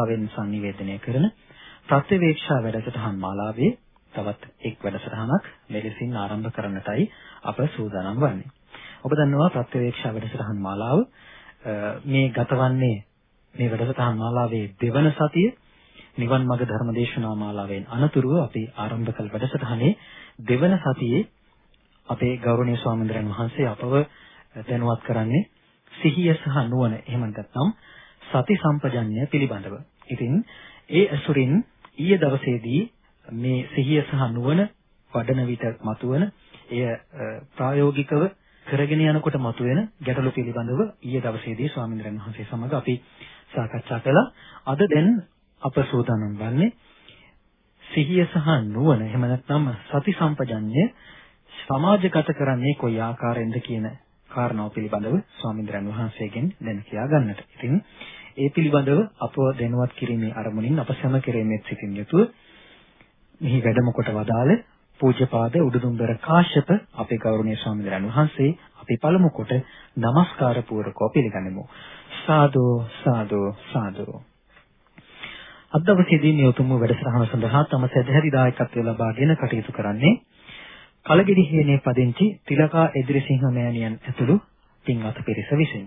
වෙනසක් උදෙසාවෙන් සංනිවේදනය කරන ප්‍රතිවේක්ෂා වැඩසටහන් මාලාවේ තවත් එක් වැඩසටහනක් මෙලෙසින් ආරම්භ කරන්නටයි අප සූදානම් වන්නේ. ඔබ දන්නවා ප්‍රතිවේක්ෂා වැඩසටහන් මාලාව මේ ගතවන්නේ මේ වැඩසටහන් මාලාවේ දෙවන සතිය නිවන් මඟ ධර්මදේශනා මාලාවෙන් අනතුරුව අපි ආරම්භ කළ වැඩසටහනේ දෙවන සතියේ අපේ ගෞරවනීය ස්වාමීන් වහන්සේ අපව දැනුවත් කරන්නේ සිහිය සහ නුවණ එහෙම නැත්නම් සති සම්පජඤ්ඤය පිළිබඳව. ඉතින් ඒ අසුරින් ඊයේ දවසේදී මේ සිහිය සහ නුවණ වඩන විට මතුවන එය ප්‍රායෝගිකව කරගෙන යනකොට මතුවෙන ගැටලු පිළිබඳව ඊයේ දවසේදී ස්වාමීන් වහන්සේ සමග අපි සාකච්ඡා කළා. අද දැන් අප සූදානම් වන්නේ සිහිය සහ නුවණ එහෙම නැත්නම් සති සම්පජඤ්ඤය සමාජගත කරන්නේ කොයි ආකාරයෙන්ද කියන කාරණාව පිළිබඳව ස්වාමීන් වහන්සේගෙන් දැන කියා ගන්නට. ඉතින් ඒ පිළිබඳව අපව දැනුවත් කිරීමේ අරමුණින් අප සැම කෙරෙන්නේ සිටින් යුතුව මෙහි වැඩම කොට වදාළ පූජ්‍යපාද උඩුදුම්බර කාශ්‍යප අපේ ගෞරවනීය ස්වාමීන් වහන්සේ අපි පළමු කොට নমස්කාර පූර්වකව පිළිගනිමු. සාදු සාදු සාදු අද දවසේදී මේ උතුම් වැඩසටහන සඳහා තම සැදැහැති දායකත්වය ලබාගෙන කටයුතු කරන්නේ කලගෙඩි හේනේ පදිංචි තිලකා එදිරිසිංහ මෑණියන් ඇතුළු පින්වත් පිරිස විසින්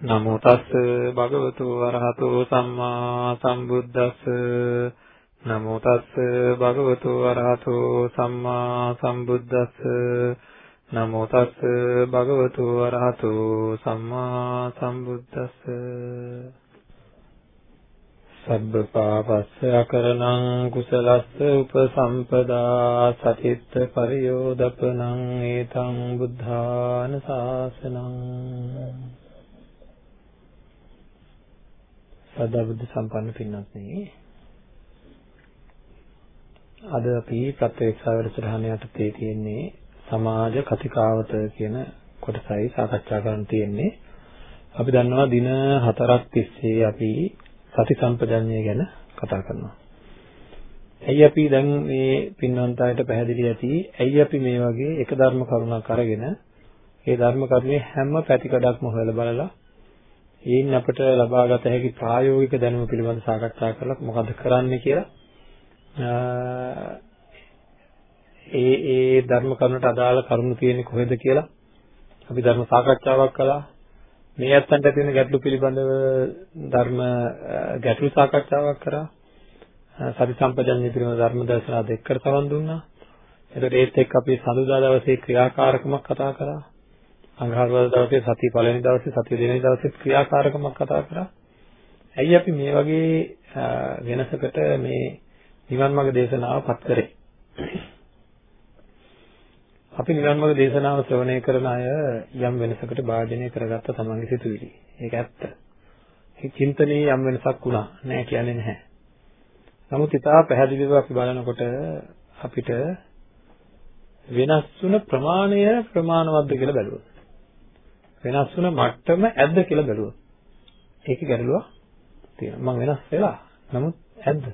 නමෝ තස් භගවතු වරහතෝ සම්මා සම්බුද්දස්ස. නමෝ තස් භගවතු වරහතෝ සම්මා සම්බුද්දස්ස. නමෝ තස් භගවතු වරහතු සම්මා සම්බුද්දස්ස. සබ්බ පාපස්ස අකරණං කුසලස්ස උපසම්පදා සතිත්ත පරියෝදපනං ඒතං බුද්ධාන ශාසනං සදා බුද්ධ සම්පන්න පින්වත්නි අද අපි ප්‍රත්‍යක්ෂ වැඩසටහන යටතේ තියෙන්නේ සමාජ කතිකාවත කියන කොටසයි සාකච්ඡා කරන්න තියෙන්නේ. අපි දන්නවා දින හතරක් තිස්සේ අපි සති සම්පජඤ්ඤය ගැන කතා කරනවා. ඇයි අපි දැන් මේ පින්වන්තයට පැහැදිලි ඇති ඇයි අපි මේ වගේ එක ධර්ම කරුණක් අරගෙන ඒ ධර්ම කරුණේ හැම පැතිකඩක්ම හොයලා බලලා ඒන් අපිට ලබාගත හැකි ප්‍රායෝගික දැනුම පිළිබඳව සාකච්ඡා කරලා මොකද කරන්නේ කියලා ඒ ඒ ධර්ම කරුණට අදාළ කරුණු තියෙන්නේ කොහෙද කියලා අපි ධර්ම සාකච්ඡාවක් කළා. මේ ඇත්තන්ට තියෙන ගැටලු පිළිබඳව ධර්ම ගැටලු සාකච්ඡාවක් කරා. සති සම්පජන්‍ය පිළිබඳ ධර්ම දේශනා දෙකකට සවන් දුන්නා. එතකොට ඒත් එක්ක අපි සඳුදා දවසේ ක්‍රියාකාරකමක් කතා කරා. අඟහරුවාදා දවසේ සතිය පළවෙනි දවසේ සතිය දෙවෙනි දවසේ ක්‍රියාකාරකමක් කතා කරා. ඇයි අපි මේ වගේ වෙනසකට මේ නිවන් මාර්ග දේශනාව පත් කරේ? අපි නිවන් මාර්ග දේශනාව ශ්‍රවණය කරන අය යම් වෙනසකට භාජනය කරගත්ත තමන්ගේ සිතුවිලි. ඒක ඇත්ත. ඒ චින්තනයේ යම් වෙනසක් වුණා නෑ කියන්නේ නැහැ. නමුත් ඉතා පැහැදිලිව අපි බලනකොට අපිට වෙනස් වුණ ප්‍රමාණය ප්‍රමාණවත්ද කියලා බැලුවොත් වෙනස් වුණ මට්ටම ඇද්ද කියලා බැලුවොත් ඒකේ ගැටලුවක් තියෙනවා. මම වෙනස් වෙලා නමුත් ඇද්ද?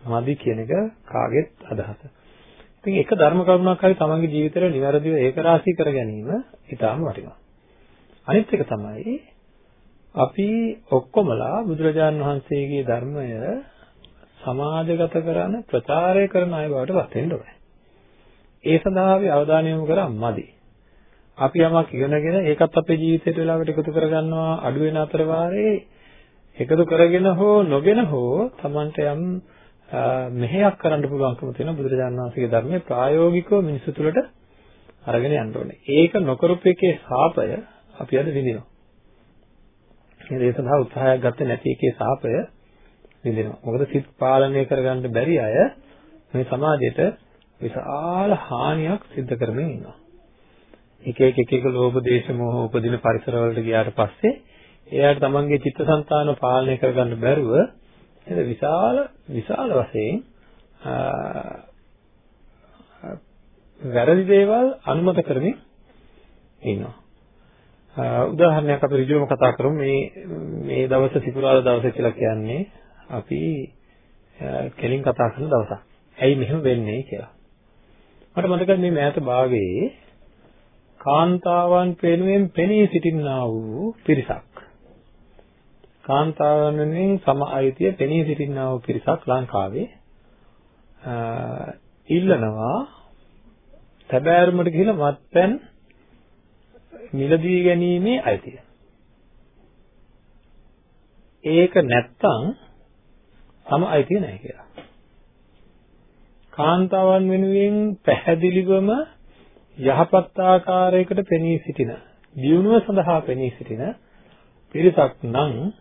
මදි කියන එක කාගෙත් අදහස. ඉතින් එක ධර්ම කරුණක් හරි තමන්ගේ ජීවිතේට નિවරදිව ඒක රාශී කර ගැනීම ඉතාම වටිනවා. අනිත් එක තමයි අපි ඔක්කොමලා බුදුරජාන් වහන්සේගේ ධර්මය සමාජගත කරන ප්‍රචාරය කරන අය බවට පත් වෙන්න ඕනේ. ඒ සඳහා අපි අවධානය යොමු කරාමදි. අපි යමක් ඉගෙනගෙන ඒකත් අපේ ජීවිතයට වෙලාවට එකතු කරගන්නවා අඩු වෙන අතර වාරේ එකතු කරගෙන හෝ නොගෙන හෝ Tamanට යම් මෙහෙයක් කරන්න පුළුවන්කම තියෙන බුදුරජාණන් වහන්සේගේ ධර්මයේ ප්‍රායෝගිකව මිනිස්සු තුළට අරගෙන යන්න ඕනේ. ඒක නොකරපු එකේ සාපය අපි අද විඳිනවා. මේ දේ සඳහා උත්සාහයක් ගත්තේ නැති එකේ සාපය විඳිනවා. මොකද සිත් පාලනය කරගන්න බැරි අය මේ සමාජයට විශාල හානියක් සිද්ධ කරමින් ඉන්නවා. එක එක එක එක ලෝභ දේශ මොහ උපදින පරිසරවලට ගියාට පස්සේ එයාට තමන්ගේ චිත්තසංතාන පාලනය කරගන්න බැරුව නේද විශාල විශාල වශයෙන් වැරදි දේවල් අනුමත කරමින් ඉන්නවා. උදාහරණයක් අපි ඍජුවම කතා කරමු මේ මේ දවස සිකුරාදා දවස කියලා කියන්නේ අපි කෙලින් කතා කරන දවසක්. ඇයි මෙහෙම වෙන්නේ කියලා. මට මතකයි මේ මෑත භාගයේ කාන්තාවන් වෙනුවෙන් පෙනී සිටින්නා වූ පිරිසක්. කාන්තාවන් වෙනුවෙන් සම අයිතිය පෙනී සිටින්නා වූ පිරිසක් ලංකාවේ ඉල්ලනවා සැබෑරුමට ගිහිලා මත්පැන් මිලදී ගැනීමේ අයිතිය. ඒක නැත්තම් තම අයිතිය නැහැ කියලා. කාන්තාවන් වෙනුවෙන් පැහැදිලිවම යහපත් ආකාරයකට පෙනී සිටින, දියුණුව සඳහා පෙනී සිටින පිරිසක් නම්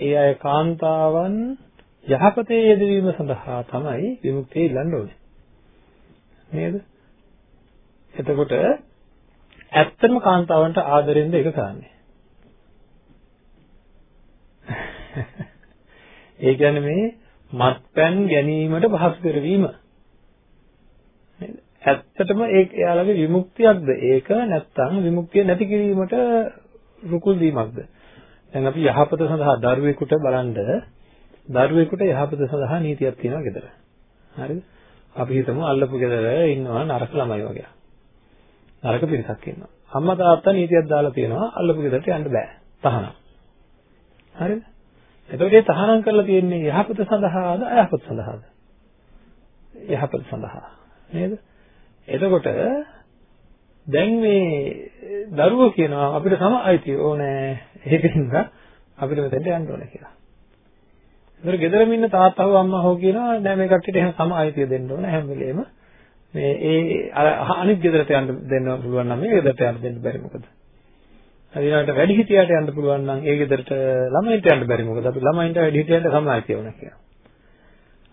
ඒ අය කාන්තාවන් යහපතේ යෙදවීම සඳහා තමයි විමුක්තිය ඉල්ලන්න ඕනේ. නේද? එතකොට ඇත්තම කාන්තාවන්ට ආදරෙන්ද ඒක කරන්නේ. ඒ කියන්නේ මේ මත්පැන් ගැනීමට පහසු කරවීම. නේද? ඇත්තටම ඒක එයාලගේ විමුක්තියක්ද? ඒක නැත්තම් විමුක්තිය නැති කිරීමට රුකුල් දීමක්ද? දැන් අපි යහපත සඳහා දරුවෙකුට බලන්න දරුවෙකුට යහපත සඳහා නීතියක් තියෙනවා ගෙදර. හරිද? අපි හිතමු අල්ලපු ගෙදර ඉන්නවා නරක ළමයි වගේ. නරක පිරිසක් ඉන්නවා. අම්මා තාත්තා නීතියක් දාලා තියෙනවා අල්ලපු ගෙදරට යන්න බෑ. තහනම්. හරිද? එතකොට ඒ තහනම් කරලා තියෙන්නේ යහපත සඳහාද අයහපත සඳහාද? යහපත සඳහා. නේද? එතකොට දැන් මේ දරුවෝ කියනවා අපිට සම අයිතිය ඕනේ ඒකින්ද අපිට මෙතෙන්ට යන්න ඕනේ කියලා. ඒතර ගෙදරම ඉන්න තාත්තා හෝ අම්මා හෝ කියනවා නෑ මේ කට්ටියට එහෙම සම අයිතිය දෙන්න ඕනේ හැම වෙලේම මේ ඒ අනිත් ගෙදරට යන්න දෙන්න පුළුවන් නම් මේ ගෙදරට යන්න දෙන්න බැරි මොකද? ඊළඟට වැඩි හිටියට යන්න පුළුවන් නම් ඒ ගෙදරට ළමයින්ට යන්න බැරි මොකද? අපි ළමයින්ට වැඩි හිටියන්ට සමාජය කියවන කියලා.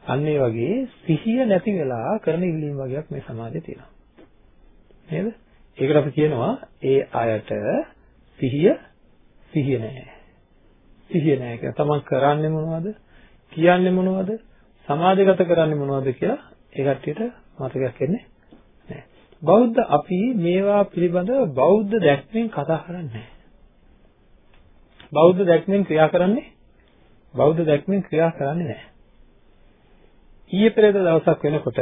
අන්න ඒ වගේ සිහිය නැති වෙලා කරන ඉල්ලීම් වගේක් මේ සමාජයේ තියෙනවා. නේද? ඒකට අපි කියනවා ඒ අයට සිහිය සිහිය නැහැ. සිහිය නැහැ කියලා. තමන් කරන්නේ මොනවද? කියන්නේ මොනවද? සමාජගත කරන්නේ මොනවද කියලා ඒ කට්ටියට මතකයක් එන්නේ නැහැ. බෞද්ධ අපි මේවා පිළිබඳව බෞද්ධ දැක්මෙන් කතා කරන්නේ නැහැ. බෞද්ධ දැක්මෙන් ක්‍රියා කරන්නේ බෞද්ධ දැක්මෙන් ක්‍රියා කරන්නේ නැහැ. ඊයේ පෙරේද දවසක් වෙනකොට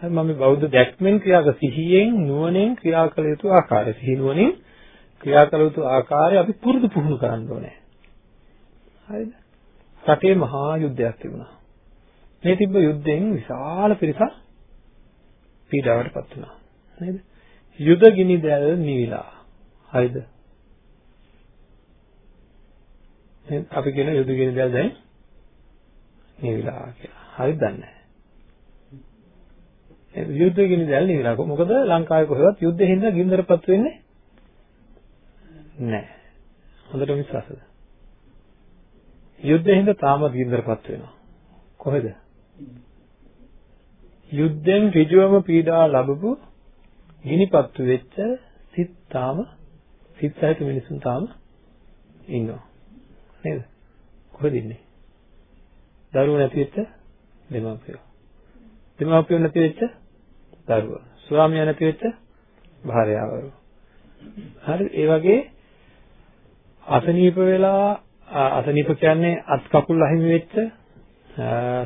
මම බෞද්ධ දැක්මෙන් ක්‍රියාක සිහියෙන් නුවණෙන් ක්‍රියා කළ යුතු ආකාරය සිහි නුවණින් ක්‍රියා කළ යුතු ආකාරය අපි පුරුදු පුහුණු කරන්න ඕනේ. හරිද? රටේ මහා යුද්ධයක් තිබුණා. මේ තිබ්බ යුද්ධෙන් විශාල පිරිසක් පීඩාවටපත් වුණා. නේද? යුද ගිනි දැල් නිවිලා. හරිද? දැන් අපි කියන යුද ගිනි දැල් දැන් නිවිලා කියලා. හරිද දන්නේ නැහැ. යුද්ධ ගිනි දැල් නිවිලා. මොකද ලංකාවේ කොහෙවත් යුද්ධෙ හින්දා ගින්දරපත් වෙන්නේ නැහැ. හොඳට විශ්වාසද? යුද්ධෙ හින්දා තාමත් ගින්දරපත් වෙනවා. කොහෙද? යුද්ධෙන් ඍජුවම පීඩා ලැබපු ගිනිපත්තු වෙච්ච සිත් තාම සිත් සහිත මිනිසුන් තාම ඉන්නවා නේද කොහෙද ඉන්නේ දරුවෝ නැති වෙච්ච දෙමාපියෝ. දෙමාපියෝ නැති වෙච්ච දරුවෝ. ස්වාමියා නැති වෙච්ච භාර්යාවරු. හරි ඒ වගේ අසනීප වෙලා අසනීප කියන්නේ අත් කකුල් අහිමි වෙච්ච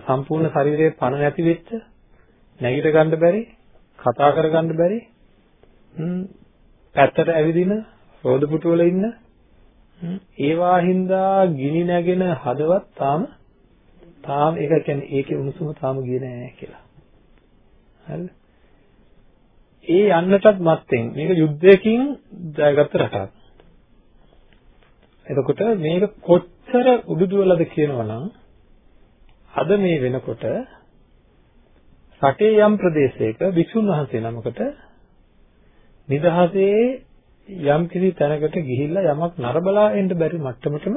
සම්පූර්ණ ශරීරයේ පණ නැති වෙච්ච නැගිට ගන්න බැරි කතා කර ගන්න බැරි පැත්තට ඇවිදින රෝද පුටු වල ඉන්න ඒවා හින්දා ගිනි නැගෙන හදවත් තාම තාම ඒක කියන්නේ ඒකේ උණුසුම තාම ගියේ නෑ කියලා. හරිද? ඒ යන්නටත් මත්තෙන් මේක යුද්ධයකින් ජයගත්ත රටක්. එතකොට මේක කොච්චර උඩුදුවලද කියනවනම් අද මේ වෙනකොට රටේ යම් ප්‍රදේශයක විසුණු වහන්සේ නමකට නිදහසේ යම් කිසි තැනකට ගිහිල්ලා යමක් නරබලා එන්න බැරි මට්ටමටම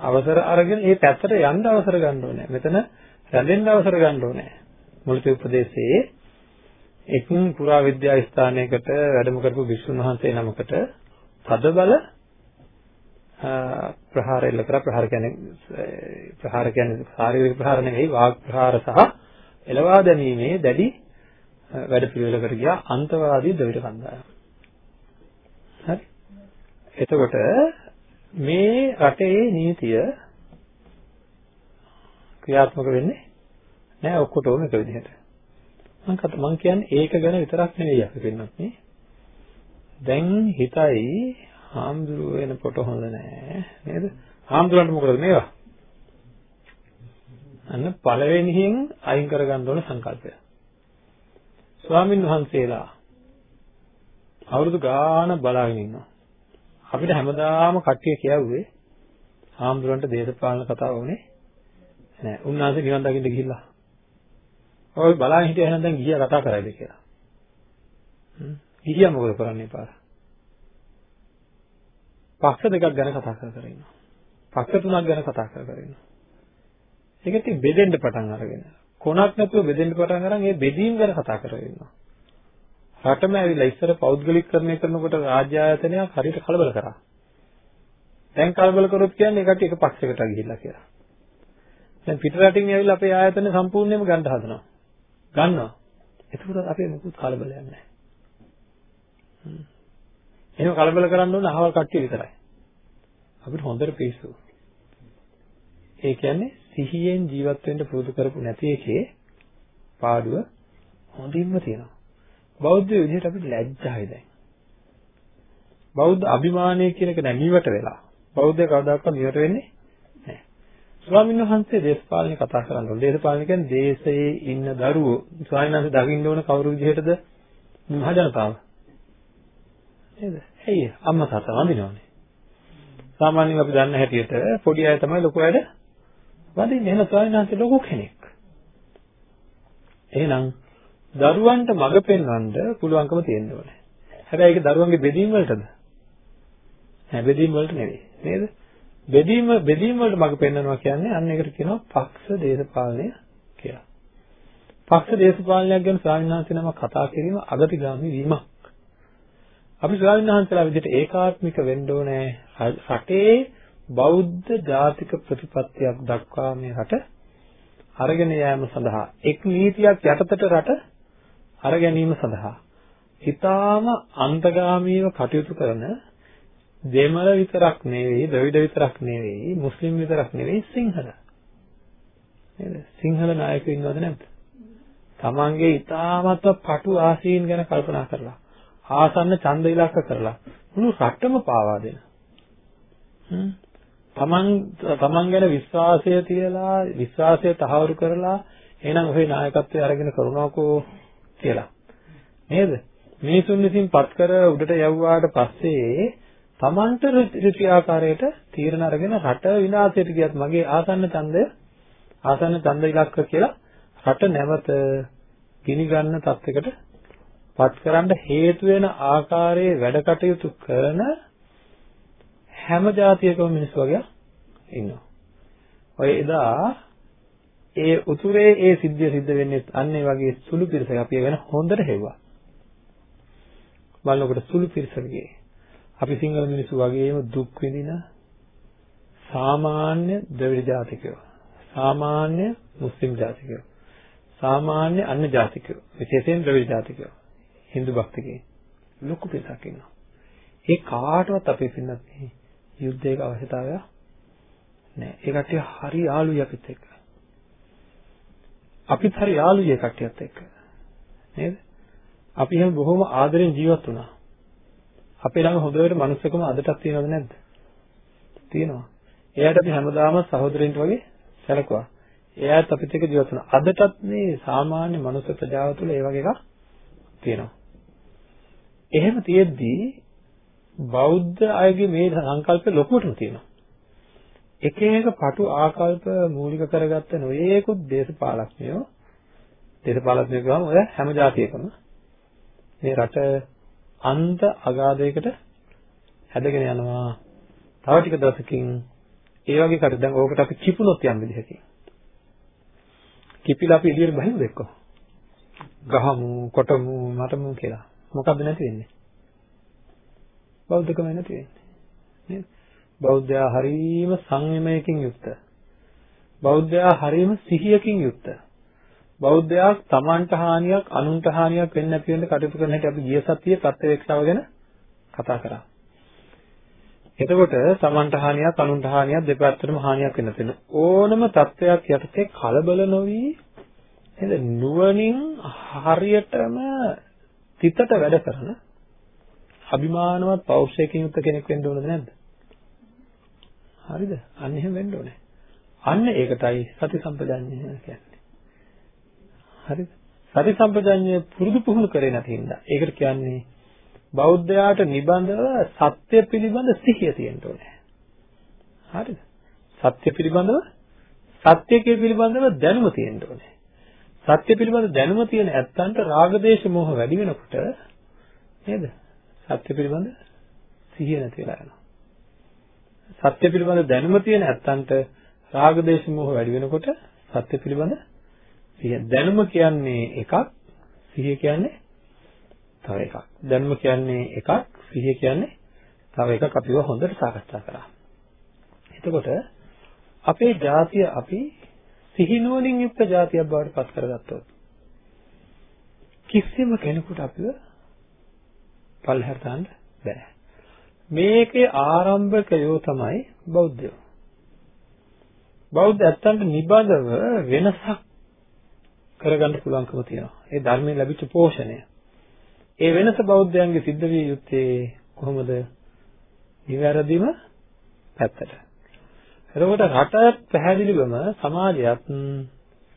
අවසර අරගෙන ඒ පැත්තට යන්න අවසර ගන්න ඕනේ. මෙතන රැඳෙන්න අවසර ගන්න ඕනේ. මුලිත උපදේශයේ එකින් පුරා විද්‍යා ස්ථානයකට වැඩම කරපු විසුණු වහන්සේ නමකට තදබල ප්‍රහාර එල්ල කරා ප්‍රහාර කියන්නේ ප්‍රහාර කියන්නේ ශාරීරික ප්‍රහාර නෙවෙයි වාග් ප්‍රහාර සහ එලවා දැමීමේ දැඩි වැඩ පිළිවෙලකට ගියා අන්තවාදී ද්‍රවිඩ කණ්ඩායම. හරි. එතකොට මේ රටේ නීතිය ක්‍රියාත්මක වෙන්නේ නෑ ඔක්කොටම එක විදිහට. මම මම කියන්නේ ඒක ගැන විතරක් නෙවෙයි අපි පින්නත් නේ. දැන් හිතයි හාමුදුරුව වෙනකොට හොඳ නෑ නේද? හාමුදුරන්ට මොකද මේවා? අන්න පළවෙනියෙන් අයින් කරගන්න ඕන සංකල්පය. ස්වාමින් වහන්සේලා අවුරුදු ගාන බලාගෙන ඉන්නවා. අපිට හැමදාම කට්ටිය කියවුවේ හාමුදුරන්ට දේශපාලන කතාව වුණේ නෑ. උන්වහන්සේ නිවන් දකින්න ගිහිල්ලා. ඔය බලාගෙන හිටියා එහෙනම් දැන් ගිහියා කතා කරයිද කියලා. හ්ම්. ගිහියා මොකද කරන්නේ පාර? පක්ෂ දෙකක් ගැන කතා කර කර ඉන්නවා. පක්ෂ තුනක් ගැන කතා කර කර ඉන්නවා. ඒක ඉතින් බෙදෙන්න පටන් අරගෙන කොනක් නැතුව බෙදෙන්න පටන් අරන් ඒ බෙදීම් ගැන කතා කරගෙන ඉන්නවා. රටම ඇවිල්ලා ඉස්සර පෞද්ගලිකකරණය කරනකොට රාජ්‍ය ආයතනයක් හරියට කලබල කරා. දැන් කලබල කරොත් කියන්නේ ඒකට එක පක්ෂයකට ගිහිල්ලා කියලා. දැන් පිට රටින් ඇවිල්ලා අපේ ආයතන සම්පූර්ණයෙන්ම ගන්න හදනවා. ගන්නවා. එතකොට අපේ මොකුත් කලබලයක් නැහැ. එහෙම කලබල කරන්න ඕන අහවල් කට්ටිය විතරයි. අපිට හොඳට පිස්සු. ඒ කියන්නේ සිහියෙන් ජීවත් වෙන්න පුරුදු කරපු නැති එකේ පාඩුව හොඳින්ම තියෙනවා. බෞද්ධ විදිහට අපිට ලැජ්ජායි දැන්. බෞද්ධ අභිමානය කියන එක නැමීමට වෙලා බෞද්ධ කවදාකවත් නිවට වෙන්නේ නැහැ. ස්වාමීන් වහන්සේ දේශපාලනේ කතා කරනවා. දේශපාලන කියන්නේ දේශයේ ඉන්න දරුවෝ ස්වාමීන් වහන්සේ දකින්න ඕන කවුරු විදිහටද මහ ජනතාව. නේද? ඇයි අම්මා තාත්තා වඳිනවනේ. සාමාන්‍යයෙන් අපි දන්න හැටියට පොඩි අය තමයි ලොකු අයද වඳින්නේ. එහෙනම් ස්වාමීන් වහන්සේ ලොකු කෙනෙක්. එහෙනම් දරුවන්ට මඟ පෙන්වන්න පුළුවන්කම තියෙන්න ඕනේ. හැබැයි ඒක දරුවන්ගේ බෙදීම් වලටද? නෑ බෙදීම් වලට නෙවෙයි. නේද? බෙදීම බෙදීම් වලට මඟ පෙන්වනවා කියන්නේ අන්න ඒකට කියනවා පක්ෂ දේශපාලනය කියලා. පක්ෂ දේශපාලනයක් ගැන ස්වාමීන් වහන්සේ නම කතා කිරීම අගතිගාමී වීමක්. අපි ස්වාමීන් වහන්සේලා විදිහට ඒකාත්මික වෙන්න ඕනේ රටේ බෞද්ධ ජාතික ප්‍රතිපත්තියක් දක්වා මේ රට අරගෙන යාම සඳහා එක් නීතියක් යටතට රට අර ගැනීම සඳහා ඊටාම අන්තගාමීව කටයුතු කරන දෙමළ විතරක් නෙවෙයි ද්‍රවිඩ විතරක් නෙවෙයි මුස්ලිම් විතරක් නෙවෙයි සිංහල. නේද? සිංහල නායකයෝ ඉන්නවද නැද්ද? තමන්ගේ ඊටාමත්ව පටු ආසීන් ගැන කල්පනා කරලා ආසන්න ඡන්ද ඉලක්ක කරලා මුළු රටම පාවා දෙන. තමන් තමන් ගැන විශ්වාසය තියලා විශ්වාසය තහවුරු කරලා එහෙනම් ඔහේ නායකත්වය අරගෙන කරුණාකෝ කියලා. නේද? මිනිසුන් විසින් පත් කර උඩට යවුවාට පස්සේ Tamanට ඍති ආකාරයට තීරණ අරගෙන රට විනාශයට ගියත් මගේ ආසන්න ඡන්දය ආසන්න ඡන්ද ඉලක්ක කියලා රට නැවත ගිනි ගන්න තත්යකට පත් කරන්න හේතු වෙන ආකාරයේ වැඩ කටයුතු කරන හැම જાතියකම මිනිස්සු වගේ ඉන්නවා. ඔය එදා ඒ උතුරේ ඒ සිද්ධිය සිද්ධ වෙන්නේ අන්න ඒ වගේ සුළු පිරිසක් අපි ගැන හොඳට හෙව්වා. බලනකොට සුළු පිරිසකගේ අපි සිංහල මිනිස්සු වගේම දුක් විඳින සාමාන්‍ය ද්‍රවිඩ ජාතිකයෝ සාමාන්‍ය මුස්ලිම් ජාතිකයෝ සාමාන්‍ය අන්‍ය ජාතිකයෝ විශේෂයෙන් ද්‍රවිඩ ජාතිකයෝ Hindu භක්තිකේ ලොකු පිරිසක් ඉන්නවා. ඒ කාටවත් අපි පින්නත් යුද්ධයක අවශ්‍යතාවයක් නැහැ. ඒ කට්ටිය හරි ආලුයි අපිත් එක්ක. අපිත් හරි යාළුයි ඒ කට්ටියත් එක්ක. නේද? අපි එහෙම බොහොම ආදරෙන් ජීවත් වුණා. අපේ ළඟ හොඳට මනුස්සකම අදටත් තියෙනවද නැද්ද? තියෙනවා. එයාට අපි හැමදාම සහෝදරයින්ට වගේ සැලකුවා. එයාත් අපිත් එක්ක ජීවත් වුණා. අදටත් මේ සාමාන්‍ය මනුස්ස ප්‍රජාව තුළ ඒ වගේ එකක් තියෙනවා. එහෙම තියෙද්දී බෞද්ධ අයගේ මේ සංකල්ප ලොකුටම තියෙනවා. එක එක පටු ආකල්ප මූලික කරගත්ත නොයේකුත් දේශපාලඥයෝ දේශපාලඥයෝ ගාම ඔය හැම જાතියකම මේ රට අන්ත අගාධයකට හැදගෙන යනවා. තව ටික දවසකින් ඒ වගේ කර දැන් ඕකට අපි කිපුණොත් යම් විදිහකින්. කිපිලා අපි එළියට බහිමුද එක්ක? ගහමු, කොටමු, මටමු කියලා. මොකක්ද නැති වෙන්නේ? බෞද්ධකම නැති වෙන්නේ. නේද? බෞද්ධයා හරීම සංයමයකින් යුක්ත. බෞද්ධයා හරීම සිහියකින් යුක්ත. බෞද්ධයා තමන්ට හානියක් අනුන්ට හානියක් වෙන්නේ නැති වෙන්න කටයුතු කරන හැටි අපි ගිය සතියේ ප්‍රත්‍යවේක්ෂාව ගැන කතා කරා. එතකොට තමන්ට හානියක් අනුන්ට හානියක් දෙපැත්තටම හානියක් වෙන්න තියෙන ඕනම තත්වයක් යටතේ කලබල නොවි නේද නුවණින් හරියටම තිතට වැඩ කරන අභිමානවත් පෞරුෂයකින් යුක්ත කෙනෙක් වෙන්න ඕනද නැද්ද? හරිද? අන්න එහෙම වෙන්න ඕනේ. අන්න ඒකටයි සති සම්පජාඤ්ඤය කියන්නේ. හරිද? සති සම්පජාඤ්ඤය පුරුදු පුහුණු කරේ නැති හින්දා. ඒකට කියන්නේ බෞද්ධයාට නිබඳව සත්‍ය පිළිබඳ සිහිය තියෙන්න ඕනේ. හරිද? සත්‍ය පිළිබඳව සත්‍ය පිළිබඳව දැනුම තියෙන්න ඕනේ. සත්‍ය පිළිබඳ දැනුම තියෙන ඇත්තන්ට රාග දේශ මොහ වැඩි වෙනකොට නේද? සත්‍ය පිළිබඳ සිහිය නැති වෙලා යනවා. සත්‍ය පිළිබඳ දැනුම තියෙන ඇත්තන්ට රාග දේශ මොහ වැඩි වෙනකොට සත්‍ය පිළිබඳ සිහිය දැනුම කියන්නේ එකක් සිහිය කියන්නේ තව එකක්. දැනුම කියන්නේ එකක් සිහිය කියන්නේ තව එකක් අපිව හොඳට සාකච්ඡා කරා. එතකොට අපේ ජාතිය අපි සිහිනුවණින් යුක්ත ජාතියක් බවට පත් කරගත්තොත් කිසිම කෙනෙකුට අපිව පල්හැර දාන්න බෑ. මේකේ ආරම්භකයෝ තමයි බෞද්ධයෝ. බෞද්ධ ඇත්තන්ට නිබඳව වෙනසක් කරගන්න පුළුවන්කම තියෙනවා. ඒ ධර්මයෙන් ලැබිච්ච පෝෂණය. ඒ වෙනස බෞද්ධයන්ගේ සිද්ධ විය යුත්තේ කොහොමද? නිවැරදිම පැත්තට. එතකොට රට පැහැදිලිවම සමාජයත්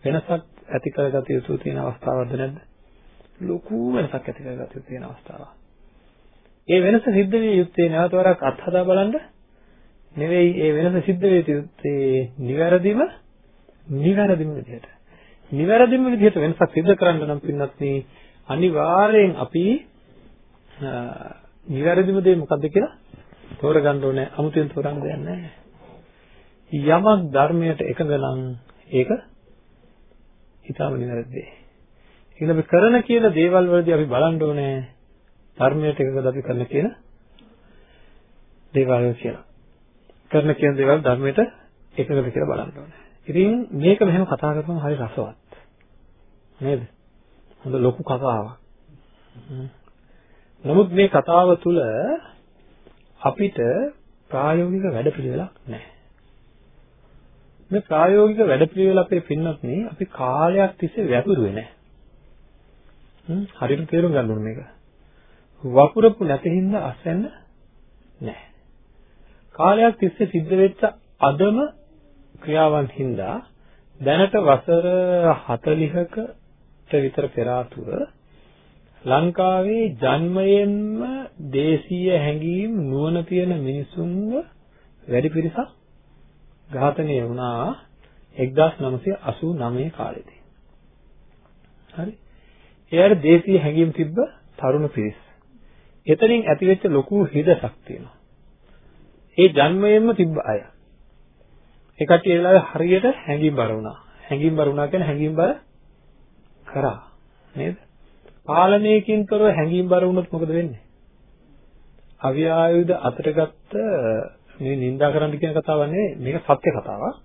වෙනසක් ඇති කරගත යුතු තියෙන අවස්ථාවක්ද නැද්ද? ලොකු වෙනසක් ඇති කරගත යුතු තියෙන අවස්ථාවක්. ඒ වෙනස සිද්ධ විය යුත්තේ නැවත වරක් අත්හදා බලන්න නෙවෙයි ඒ වෙනස සිද්ධ විය යුත්තේ නිවැරදිම නිවැරදිම විදිහට. නිවැරදිම විදිහට වෙනසක් සිද්ධ කරන්න නම් පින්නත් මේ අනිවාර්යෙන් අපි නිවැරදිම දේ මොකද්ද කියලා තෝරගන්න ඕනේ. අමුතුවෙන් තෝරන්න දෙයක් නැහැ. යමක් ධර්මයට එකඟ නම් ඒක ඊටම නිවැරදි. ඒක අපි කරන කියන දේවල් වලදී අපි බලන්න ඕනේ ධර්මයට එකඟද අපි කරන කියන දේවල් කියලා. කරන කියන දේවල් ධර්මයට එකඟද කියලා බලන්න ඕනේ. ඉතින් මේක මෙහෙම කතා කරපුවම හරි රසවත්. නේද? හොඳ ලොකු කතාවක්. නමුත් මේ කතාව තුළ අපිට ප්‍රායෝගික වැඩපිළිවෙලක් නැහැ. මේ ප්‍රායෝගික වැඩපිළිවෙල අපේ පින්නත් නේ අපි කාලයක් තිස්සේ වැපරුවේ නැහැ. හරියට තේරුම් ගන්න ඕනේ මේක. වපුරපු නැති හින්දා අස්වැන්න නැහැ. කාලයක් තිස්සේ සිද්ධ වෙච්ච අදම ක්‍රියාවන් හින්දා දැනට වසර 40ක විතර පෙර ආතුව ලංකාවේ ජන්මයෙන්ම දේශීය හැඟීම් නුවණ තියෙන මිනිසුන්ව වැඩි පිරිසක් ඝාතනය වුණා 1989 කාලේදී. හරි. එයාට දේශීය හැඟීම් තිබ්බ තරුණ පිරිස. එතනින් ඇතිවෙච්ච ලොකු හිදසක් තියෙනවා. ඒ ජන්මයෙන්ම තිබ්බ අය. ඒ කට්ටිය ඒ වෙලාවේ හරියට හැඟීම් බර වුණා. හැඟීම් බර වුණා කියන්නේ හැඟීම් බර කරා නේද? පාලනයකින් තොරව හැඟීම් බර වුණොත් මොකද වෙන්නේ? අවියායුධ අතට ගත්ත මේ නිඳා කරන්න කියන කතාවක් නෙවෙයි මේක සත්‍ය කතාවක්.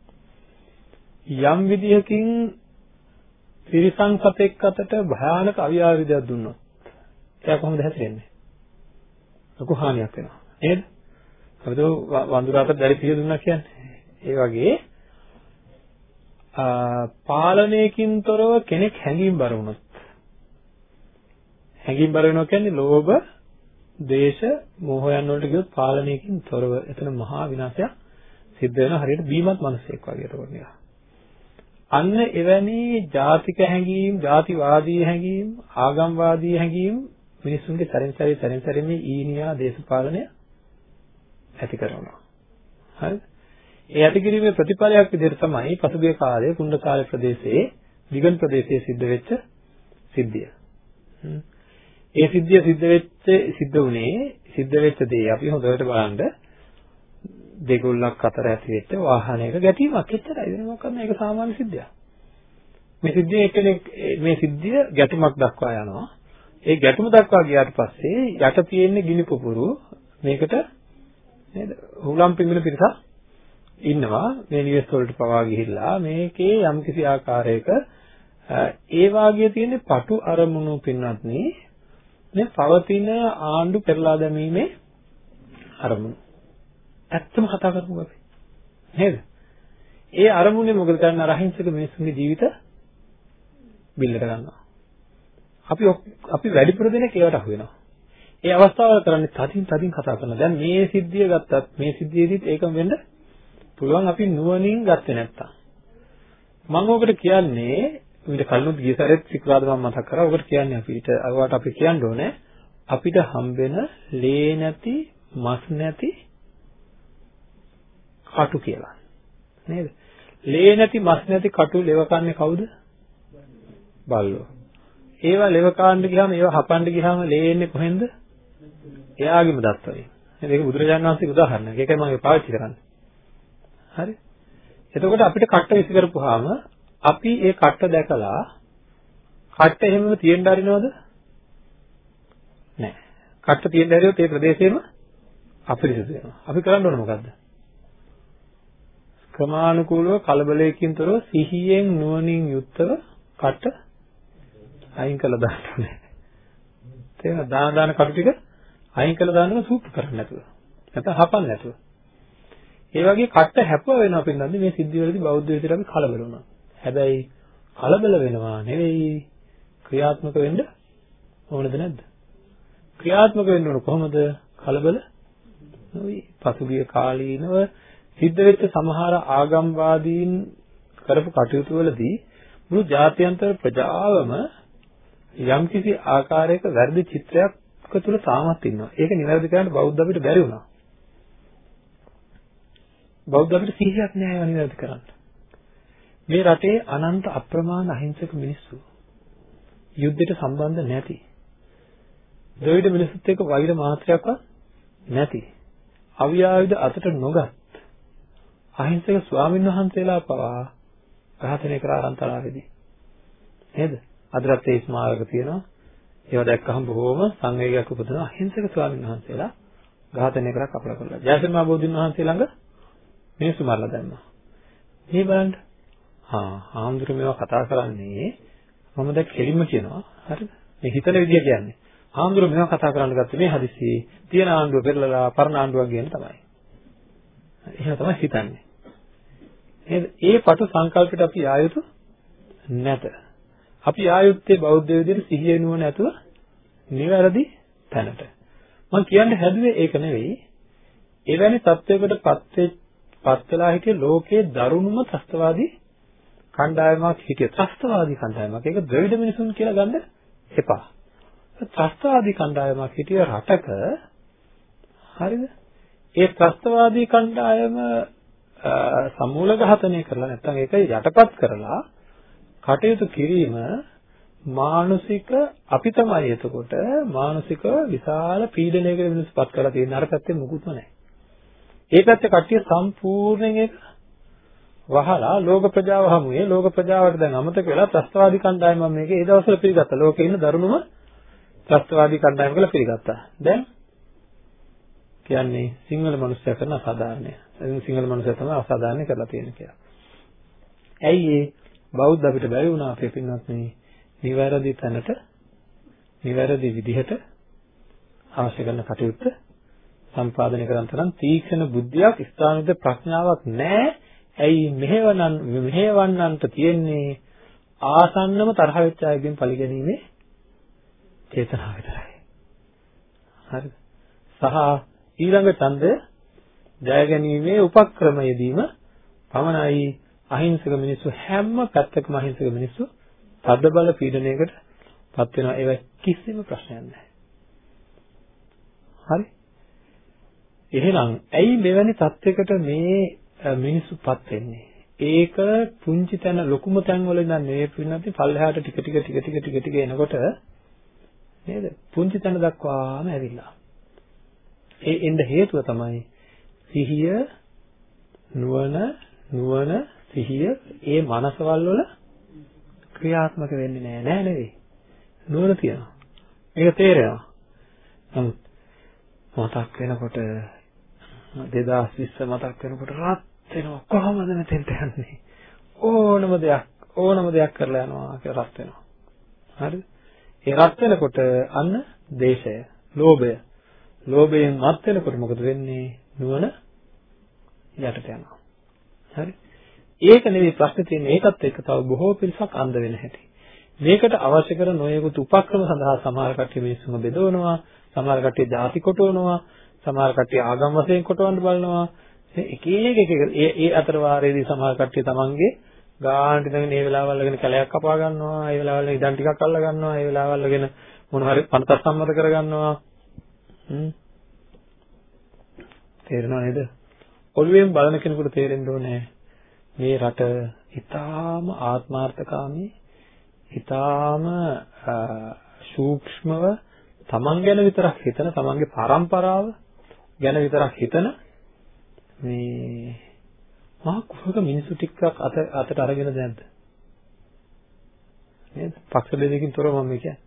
යම් විදිහකින් ත්‍රිසං සතෙක් අතට භයානක අවියායුධයක් දුන්නොත් එයා කොහොමද හැසිරෙන්නේ? ලොකු හානියක් වෙනවා. නේද? අපිට වඳුරාට දැරි පිය දුන්නා කියන්නේ. ඒ වගේ පාලනයකින් තොරව කෙනෙක් හැඟීම් බර වුණොත් හැඟීම් බර වෙනවා කියන්නේ ලෝභ, ද්වේෂ, මෝහයන් වලට ගියොත් පාලනයකින් තොරව එතන මහා විනාශයක් සිද්ධ වෙනවා හරියට බීමත් මිනිසෙක් වගේ ඒකට නිකන්. අන්න එවැනි ජාතික හැඟීම්, ජාතිවාදී හැඟීම්, ආගම්වාදී හැඟීම් මිනිසුන්ගේ සැරින් සැරේ සැරින් සැරේ මේ ඊනියා දේශපාලනය ඇති කරනවා. හරිද? ඒ ඇතිකිරීමේ ප්‍රතිඵලයක් විදිහට තමයි පසුගිය කාලයේ කුණ්ඩකාල ප්‍රදේශයේ විගන් ප්‍රදේශයේ සිද්ධ වෙච්ච සිද්ධිය. ඒ සිද්ධිය සිද්ධ වෙච්ච සිද්ධ වුණේ සිද්ධ වෙච්ච දේ අපි හොඳට බලන්න දෙගොල්ලක් අතර ඇති වෙච්ච වාහනයක ගැටීමක් එච්චරයි වෙන මොකක්ද මේක සාමාන්‍ය සිද්ධියක්. මේ සිද්ධිය එක්කෙනෙක් මේ සිද්ධිය ගැටුමක් දක්වා යනවා. ඒ ගැටුම දක්වා ගියාට පස්සේ යට තියෙන ගිනි පුපුරු. මේකට නේද? හුලම් පිඟුන පිටසක් ඉන්නවා. මේ නිවෙස් වලට පවා ගිහිල්ලා මේකේ යම්කිසි ආකාරයක ඒ වාගේ තියෙන පටු අරමුණු පින්වත්නි මේ පවතින ආණ්ඩු පෙරලා දැමීමේ අරමුණු. ඇත්තම කතා කරමු අපි. නේද? ඒ අරමුණේ මොකද කරන්නේ? අර අහිංසක මිනිස්සුන්ගේ ජීවිත බිල්ලට ගන්නවා. අපි අපි වැඩිපුර දෙනෙක් ඒවට අහු වෙනවා ඒ අවස්ථාවල කරන්නේ තදින් තදින් කතා කරනවා දැන් මේ සිද්ධිය ගත්තත් මේ සිද්ධියේදීත් ඒකම වෙන්න පුළුවන් අපි නුවණින් ගත්තේ නැත්තම් මම ඔකට කියන්නේ ඊට කලිනුත් ගිය සැරේත් සිකුරාද මම මතක් කරා. ඔකට කියන්නේ අපිට අරවට අපි කියන්න ඕනේ අපිට හම්බෙන ලේ නැති මස් නැති කටු කියලා. නේද? ලේ නැති මස් නැති කටු ලෙව කන්නේ කවුද? බල්ලෝ. ඒවා ලෙව කාන්න ගියාම ඒවා හපන්න ගියාම ලේ එන්නේ කොහෙන්ද? එයාගේම දත් වලින්. නේද? ඒක බුදුරජාණන් වහන්සේගේ උදාහරණයක්. ඒකයි මම පාවිච්චි කරන්නේ. හරි? එතකොට අපිට කට්ට විසි කරපුවාම අපි ඒ කට්ට දැකලා කට්ට එහෙමම තියෙන්න හරිනවද? නැහැ. කට්ට තියෙන්න හරියොත් ඒ ප්‍රදේශෙම අපිරිසිදු වෙනවා. අපි කරන්න ඕන මොකද්ද? ක්‍රමානුකූලව කලබලයකින් තොරව සිහියෙන් නුවණින් යුක්තව කට අයින් කළා දාන්න ඕනේ. තේරෙනවද? දාන දාන කටු ටික අයින් කළා දාන්න සූප් කරන්නේ නැතුව. නැත්නම් හපන්නේ නැතුව. ඒ වගේ කට හැපුව වෙනවා පින්නන්නේ මේ සිද්ධිවලදී බෞද්ධ විදිහට අපි කලබල වුණා. හැබැයි කලබල වෙනවා නෙවෙයි ක්‍රියාත්මක වෙන්න ඕනද නැද්ද? ක්‍රියාත්මක වෙන්න ඕන කොහොමද? කලබල නොවි. පසුගිය කාලීනව සිද්ධ වෙච්ච සමහර ආගම්වාදීන් කරපු කටයුතු වලදී මුළු ජාත්‍යන්තර ප්‍රජාවම යම්කිසි ආකාරයක වැරදි චිත්‍රයක් තුළ තාමත් ඉන්නවා. ඒක නිවැරදි කරන්න බෞද්ධ අපිට බැරි වුණා. බෞද්ධ අපිට සිහියක් නෑ ඒවා නිවැරදි කරන්න. මේ රටේ අනන්ත අප්‍රමාණ අහිංසක මිනිස්සු යුද්ධයට සම්බන්ධ නැති ද්‍රවිඩ මිනිස්සුත් එක්ක වෛර මාත්‍රයක්වත් නැති අවියායුධ අතට නොගත් අහිංසක ස්වාමීන් වහන්සේලා පවා ඝාතනය කරා අන්තරාවේදී නේද අදටත් ඒ ස්මාරක තියෙනවා. ඒවා දැක්කහම බොහෝම සංවේගයක් උපදින අහිංසක ස්වාමීන් වහන්සේලා ඝාතනය කරා කපලා කරලා. ජයශ්‍රී මහ බෝධින් වහන්සේ ළඟ මිනිස්සු මරලා දැම්මා. මේ බලන්න. හා ආම්දුර මේවා කතා කරන්නේ මම දැන් කෙලින්ම කියනවා. හරිද? මේ හිතන විදිය කියන්නේ. ආම්දුර මේවා කතා කරන්න ගත්තේ මේ හදිස්සියේ තියෙන ආණ්ඩුව පෙරලලා පරණ ආණ්ඩුවක් කියන තමයි. එහෙම තමයි හිතන්නේ. නේද? ඒ පටු සංකල්පයට අපි ආයුතු නැත. අපි ආයුත්තේ බෞද්ධ විදියට සිහිය නුවණ නැතුව නිවැරදි තැනට මම කියන්න හැදුවේ ඒක නෙවෙයි එවැනි තත්වයකට පත් පත් වෙලා හිටිය ලෝකයේ දරුණුම ත්‍ස්තවාදී කණ්ඩායමක් හිටිය ත්‍රස්තවාදී කණ්ඩායමක්. ඒක ද්‍රවිඩ මිනිසුන් කියලා ගන්න එපා. ත්‍රස්තවාදී කණ්ඩායමක් හිටිය රටක හරිද? ඒ ත්‍රස්තවාදී කණ්ඩායම සමූල ඝාතනය කරලා නැත්නම් ඒක යටපත් කරලා කටයුතු කිරීම මානසික අපි තමයි එතකොට මානසික විශාල පීඩනයකට මිනිස්සුපත් කරලා තියෙන අර පැත්තේ මුකුත්ම නැහැ. ඒ පැත්තේ කට්ටිය සම්පූර්ණයෙන් ඒක වහලා ලෝක ප්‍රජාව හමුවේ ලෝක ප්‍රජාවට දැන් අමතක වෙලා ත්‍ස්තවාදී කණ්ඩායම මම මේක ඒ දවස්වල පිළිගත්තා. ලෝකේ ඉන්න දරුණුම ත්‍ස්තවාදී කණ්ඩායම කියලා පිළිගත්තා. දැන් කියන්නේ සිංහල මිනිස්සයා කරන අසාධාරණය. එදින සිංහල මිනිස්සයා තමයි අසාධාරණය කරලා තියෙන්නේ කියලා. ඇයි ඒ බෞද්ධ අපිට බැරි වුණා අපේ පින්වත්නි නිවැරදි තැනට නිවැරදි විදිහට අවශ්‍ය කරන කටයුත්ත සම්පාදනය කරන් තරම් තීක්ෂණ බුද්ධියක් ස්ථානික ප්‍රඥාවක් නැහැ ඇයි මෙහෙවනන් මෙහෙවන්නන්ට තියෙන්නේ ආසන්නම තරහ වෙච්ච අයගෙන් පරිගැනීමේ චේතනාව විතරයි. හරිද? සහ ඊළඟ ඡන්දය ජය ගැනීමේ උපක්‍රමයේදීම පමණයි අහිංසක මිනිස්සු හැම පැත්තකම අහිංසක මිනිස්සු තද බල පීඩනයකට පත් වෙනවා ඒව කිසිම ප්‍රශ්නයක් නැහැ. හරි? එහෙනම් ඇයි මෙවැනි තත්යකට මේ මිනිස්සුපත් වෙන්නේ. ඒක පුංචි තැන ලොකුම තැන් වල ඉඳන් නෙවෙයි පින්නත් පල්ලෙහාට ටික ටික ටික ටික ටික ටික එනකොට නේද? පුංචි තැන දක්වාම ඇවිල්ලා. ඒ එන්න හේතුව තමයි සිහිය නුවණ නුවණ සිහිය ඒ මනසවල් වල ක්‍රියාත්මක වෙන්නේ නැහැ නෑ නෙවෙයි. නුවණ තියෙනවා. ඒක තේරෙනවා. නමුත් මතක් වෙනකොට 2020 මතක් වෙනකොට රත් වෙනවා කොහොමද මෙතෙන්ට යන්නේ? ඕනම දෙයක් ඕනම දෙයක් කරලා යනවා කියලා රත් වෙනවා. හරිද? ඒ රත් වෙනකොට අන්න දේශය, ලෝභය. ලෝභයෙන් මත් වෙනකොට මොකද වෙන්නේ? නුවණ යටට යනවා. හරි? ඒක නෙවෙයි ප්‍රශ්නේ තියෙන්නේ. ඒකත් එක්ක තව බොහෝ පිරිසක් අන්ධ වෙන හැටි. මේකට අවශ්‍ය කරන නොයෙකුත් උපක්‍රම සඳහා සමහර කට්ටිය මිනිස්සුන්ව බෙදවනවා, සමහර කට්ටිය ಜಾති කොටවනවා, සමහර කට්ටිය ආගම් වශයෙන් කොටවන්න බලනවා. එක එක එක ඒ ඒ අතර වාරයේදී සමහර කට්ටිය තමන්ගේ ගානට ඉඳගෙන මේ වෙලාවල් වලගෙන කැලයක් කපා ගන්නවා, ඒ වෙලාවල් වල ඉදන් ටිකක් අල්ල ගන්නවා, ඒ වෙලාවල් වලගෙන මොන හරි පනතක් සම්මත කර ගන්නවා. හ්ම්. තේරෙනව නේද? ඔළුවෙන් බලන කෙනෙකුට තේරෙන්න ඕනේ මේ රට ඊටාම ආත්මార్థකාමී ඊටාම සූක්ෂමව තමන් ගැන විතරක් හිතන තමන්ගේ පරම්පරාව ගැන විතරක් හිතන මේ මහා කුහක මිනිසු ටිකක් අත අතට අරගෙන නැද්ද නේද? පක්ෂ බෙදකින් තොරව මම කියන්නේ.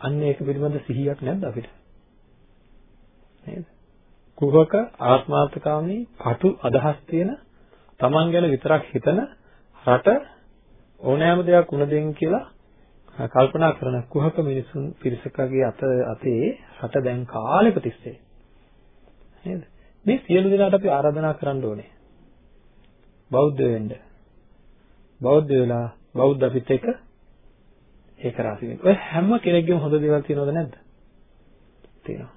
අන්න ඒක පිළිබඳ සිහියක් නැද්ද අපිට? නේද? කුහක ආත්මාර්ථකාමී පටු අදහස් තියෙන තමන් ගැන විතරක් හිතන රට ඕනෑම දෙයක් උන දෙන්න කියලා කල්පනා කරන කුහක මිනිසුන් පිරිසකගේ අත අතේ රට දැන් කාලෙක තිස්සේ නේද මේ සියලු දෙනාට අපි ආරාධනා කරන්න ඕනේ බෞද්ධ වෙන්න බෞද්ධ වෙලා බෞද්ධ අපිත් එක්ක ඒක රාසි වෙන්න. ඔය හැම කෙනෙක්ගේම හොඳ දේවල් තියෙනවද නැද්ද? තියෙනවා.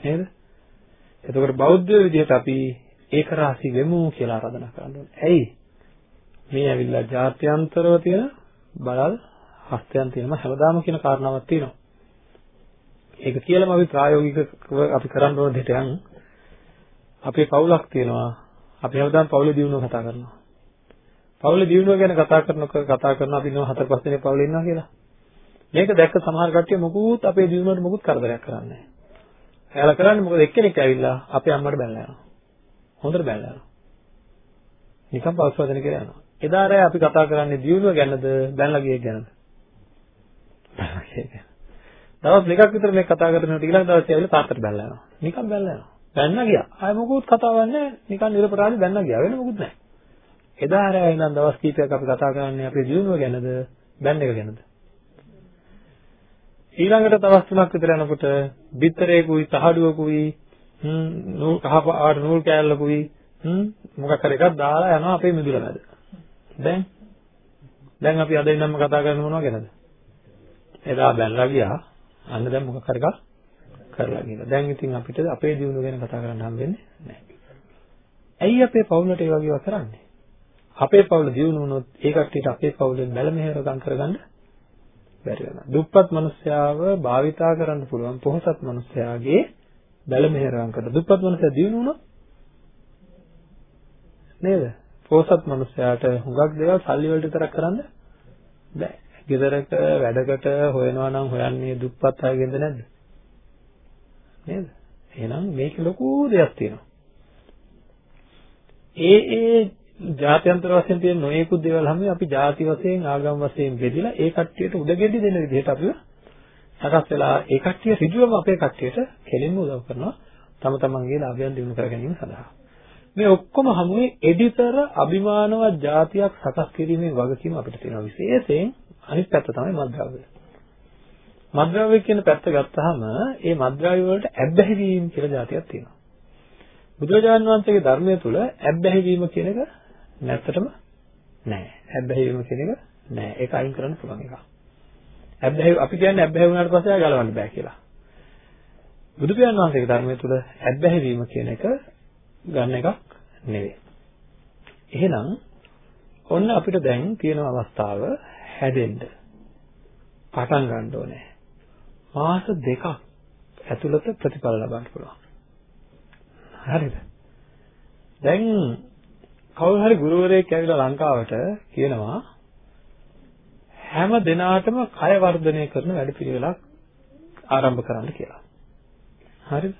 නේද? එතකොට බෞද්ධ විදිහට අපි ඒක රාශි වෙමු කියලා ආරාධනා කරන්න ඕනේ. ඇයි? මේ ඇවිල්ලා ජාත්‍යන්තරව තියෙන බලල් හස්තයන් තියෙනවා හැමදාම කියන කාරණාවක් තියෙනවා. ඒක කියලාම අපි ප්‍රායෝගිකව අපි කරන්න ඕන දෙයට යන් අපේ පවුලක් තියෙනවා. අපි හැමදාම පවුලේ දියුණුව කතා කරනවා. පවුලේ දියුණුව ගැන කතා කරනකොට කතා කරන අපි නෝ හතර පහ දෙනෙක් පවුලේ ඉන්නවා කියලා. මේක දැක්ක සමහර කට්ටිය මොකුත් අපේ දියුණුවට මොකුත් කරදරයක් කරන්නේ නැහැ. එයාලා කරන්නේ මොකද එක්කෙනෙක් ඇවිල්ලා අපේ අම්මට බැලලා යනවා. හොඳට බැලලා යනවා. නිකන් පෞස්වදන කියලා යනවා. එදා රෑ අපි කතා කරන්නේ දියුණුව ගැනද බැලලා ගියේ ගැනද? බැලලා ගියේ ගැන. දවස් දෙකක් විතර මේ කතා කරනකොට ඊළඟ දවසේ ඇවිල්ලා තාත්තට බැලලා යනවා. නිකන් බැලලා යනවා. බැන්න ගියා. ආය මොකුත් කතාවක් නැහැ. නිකන් නිරපරාදි බැන්න ගියා. වෙන මොකුත් නැහැ. එදා රෑ ඉඳන් දවස් කීපයක් අපි කතා කරන්නේ අපේ දියුණුව ගැනද බැන්න එක ගැනද? ඊළඟට දවස් තුනක් විතර යනකොට බිත්තරේකුයි තහඩුවකුයි හ්ම් නූල් කහපාට නූල් කෑල්ලකුයි හ්ම් මොකක් හරි එකක් දාලා යනවා අපේ මිදුල මැද. දැන් දැන් අපි අද ඉඳන්ම කතා කරන්නේ මොනවා ගැනද? එදා බැලලා ගියා. අන්න දැන් මොකක් හරි එකක් කරලා ගිහලා. දැන් ඉතින් අපිට අපේ දියුණුව ගැන කතා කරන්න හම්බෙන්නේ නැහැ. ඇයි අපේ පවුලට ඒ වගේ කරන්නේ? අපේ පවුල දියුණු වුණොත් ඒ කට්ටියට අපේ පවුලෙන් බැල මෙහෙරකම් කරගන්න බැරි වෙනවා. දුප්පත් මිනිස්යාව භාවිතා කරන්න පුළුවන් පොහොසත් මිනිස්යාගේ බැල මෙහෙරම් කරලා දුප්පත් මිනිස්යා දිනු වුණොත් නේද? පොහොසත් මිනිස්යාට හුඟක් දේවල් සල්ලි වලට විතරක් කරන්න බෑ. ගෙදරක වැඩකට හොයනවා නම් හොයන්නේ දුප්පත් අයගෙන්ද නැද්ද? නේද? එහෙනම් මේක ලොකු දෙයක් තියෙනවා. ඒ ඒ ජාත්‍යන්තර වශයෙන් තියෙන නොයෙකුත් දේවල් හැම අපි ಜಾති වශයෙන් ආගම් වශයෙන් බෙදලා ඒ කට්ටියට උඩගෙඩි දෙන විදිහට අපිව සකස් වෙලා ඒ කට්ටිය ඍජුවම අපේ කට්ටියට කෙලින්ම උදව් කරනවා තම තමන්ගේ ලාභයන් දිනු කර ගැනීම සඳහා මේ ඔක්කොම හැමුවේ එඩිතර අභිමානවත් જાතියක් සකස් කිරීමේ වගකීම අපිට තියෙනවා විශේෂයෙන් අනිත් පැත්ත තමයි මද්ද්‍රව්‍ය. මද්ද්‍රව්‍ය කියන පැත්ත ගත්තාම ඒ මද්ද්‍රව්‍ය වලට ඇබ්බැහිවීම කියලා જાතියක් තියෙනවා. බුදුරජාණන් වහන්සේගේ ධර්මය තුල ඇබ්බැහිවීම කියන එක නැත්තටම නෑ. හැබැයි වීම කියන එක නෑ. ඒක අයින් කරන්න පුළුවන් එකක්. හැබැයි අපි කියන්නේ හැබැයි වුණාට පස්සේ ආ ගලවන්න බෑ කියලා. බුදු පියාණන් වහන්සේගේ ධර්මයේ තුල හැබැයි වීම කියන එක ගන්න එකක් නෙවෙයි. එහෙනම් ඔන්න අපිට දැන් තියෙන අවස්ථාව හැදෙන්න පටන් ගන්න ඕනේ. මාස දෙකක් ඇතුළත ප්‍රතිඵල ලබන්න පුළුවන්. හරිද? දැන් කවුරු හරි ගුරුවරයෙක් ඇවිල්ලා ලංකාවට කියනවා හැම දිනාටම කය වර්ධනය කරන වැඩපිළිවෙලක් ආරම්භ කරන්න කියලා. හරිද?